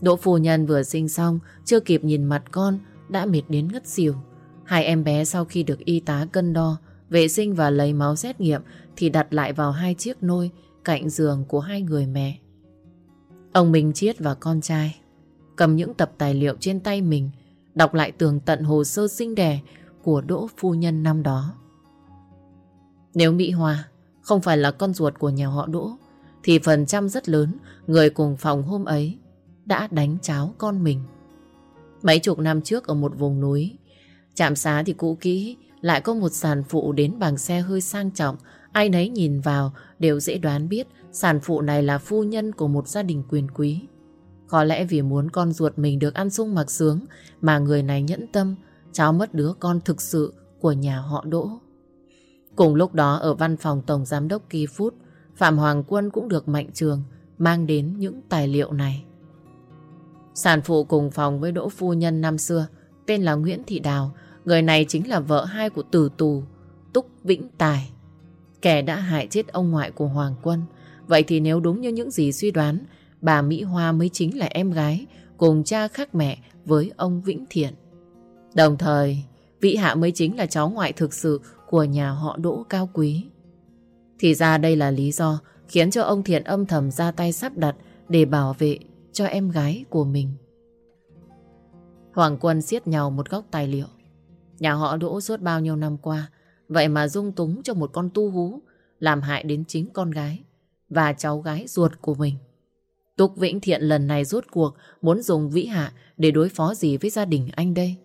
Đỗ Phu Nhân vừa sinh xong, chưa kịp nhìn mặt con, đã mệt đến ngất xỉu. Hai em bé sau khi được y tá cân đo, vệ sinh và lấy máu xét nghiệm thì đặt lại vào hai chiếc nôi cạnh giường của hai người mẹ. Ông Minh Chiết và con trai cầm những tập tài liệu trên tay mình đọc lại tường tận hồ sơ sinh đẻ của Đỗ Phu Nhân năm đó. Nếu Mỹ Hoa không phải là con ruột của nhà họ Đỗ thì phần trăm rất lớn người cùng phòng hôm ấy đã đánh cháo con mình. Mấy chục năm trước ở một vùng núi. Trạm xá thì cũ kỹ, Lại có một sản phụ đến bằng xe hơi sang trọng. Ai nấy nhìn vào, Đều dễ đoán biết Sản phụ này là phu nhân của một gia đình quyền quý. Có lẽ vì muốn con ruột mình được ăn sung mặc sướng Mà người này nhẫn tâm, Cháu mất đứa con thực sự Của nhà họ Đỗ. Cùng lúc đó ở văn phòng Tổng Giám đốc Kỳ Phút, Phạm Hoàng Quân cũng được Mạnh Trường Mang đến những tài liệu này. Sản phụ cùng phòng với Đỗ Phu Nhân năm xưa, Tên là Nguyễn Thị Đào, Người này chính là vợ hai của tử tù, Túc Vĩnh Tài. Kẻ đã hại chết ông ngoại của Hoàng Quân. Vậy thì nếu đúng như những gì suy đoán, Bà Mỹ Hoa mới chính là em gái Cùng cha khác mẹ với ông Vĩnh Thiện. Đồng thời, Vĩ Hạ mới chính là cháu ngoại thực sự Của nhà họ Đỗ Cao Quý. Thì ra đây là lý do Khiến cho ông Thiện âm thầm ra tay sắp đặt Để bảo vệ cho em gái của mình. Hoàng Quân siết nhau một góc tài liệu. Nhà họ Đỗ suốt bao nhiêu năm qua, Vậy mà dung túng cho một con tu hú, Làm hại đến chính con gái Và cháu gái ruột của mình. Túc Vĩnh Thiện lần này rốt cuộc, Muốn dùng vĩ hạ Để đối phó gì với gia đình anh đây?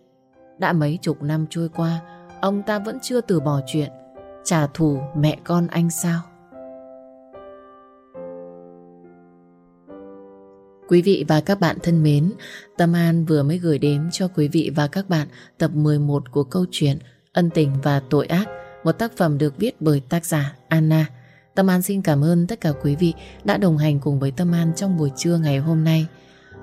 Đã mấy chục năm trôi qua, Ông ta vẫn chưa từ bỏ chuyện, Trả thù mẹ con anh sao? Quý vị và các bạn thân mến, Tâm An vừa mới gửi đến cho quý vị và các bạn tập 11 của câu chuyện Ân tình và tội ác, một tác phẩm được viết bởi tác giả Anna. Tâm An xin cảm ơn tất cả quý vị đã đồng hành cùng với Tâm An trong buổi trưa ngày hôm nay.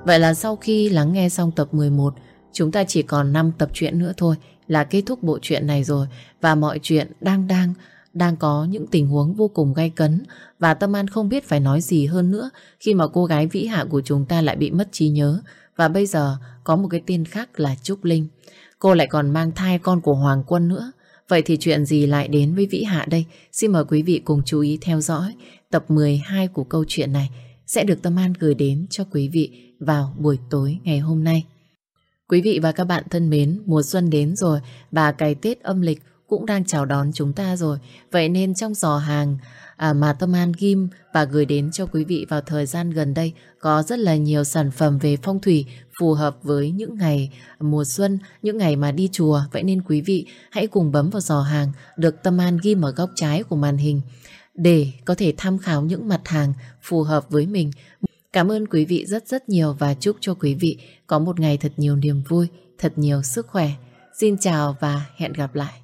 Vậy là sau khi lắng nghe xong tập 11, chúng ta chỉ còn 5 tập truyện nữa thôi là kết thúc bộ truyện này rồi và mọi chuyện đang đang đang có những tình huống vô cùng gay cấn và Tâm An không biết phải nói gì hơn nữa khi mà cô gái vĩ hạ của chúng ta lại bị mất trí nhớ và bây giờ có một cái tên khác là Trúc Linh. Cô lại còn mang thai con của Hoàng Quân nữa. Vậy thì chuyện gì lại đến với Vĩ Hạ đây? Xin mời quý vị cùng chú ý theo dõi tập 12 của câu chuyện này sẽ được Tâm An gửi đến cho quý vị vào buổi tối ngày hôm nay. Quý vị và các bạn thân mến, mùa xuân đến rồi và cái Tết âm lịch cũng đang chào đón chúng ta rồi. Vậy nên trong giò hàng à, mà Tâm An ghim và gửi đến cho quý vị vào thời gian gần đây có rất là nhiều sản phẩm về phong thủy phù hợp với những ngày mùa xuân, những ngày mà đi chùa. Vậy nên quý vị hãy cùng bấm vào giò hàng được Tâm An ghim ở góc trái của màn hình để có thể tham khảo những mặt hàng phù hợp với mình. Cảm ơn quý vị rất rất nhiều và chúc cho quý vị có một ngày thật nhiều niềm vui, thật nhiều sức khỏe. Xin chào và hẹn gặp lại.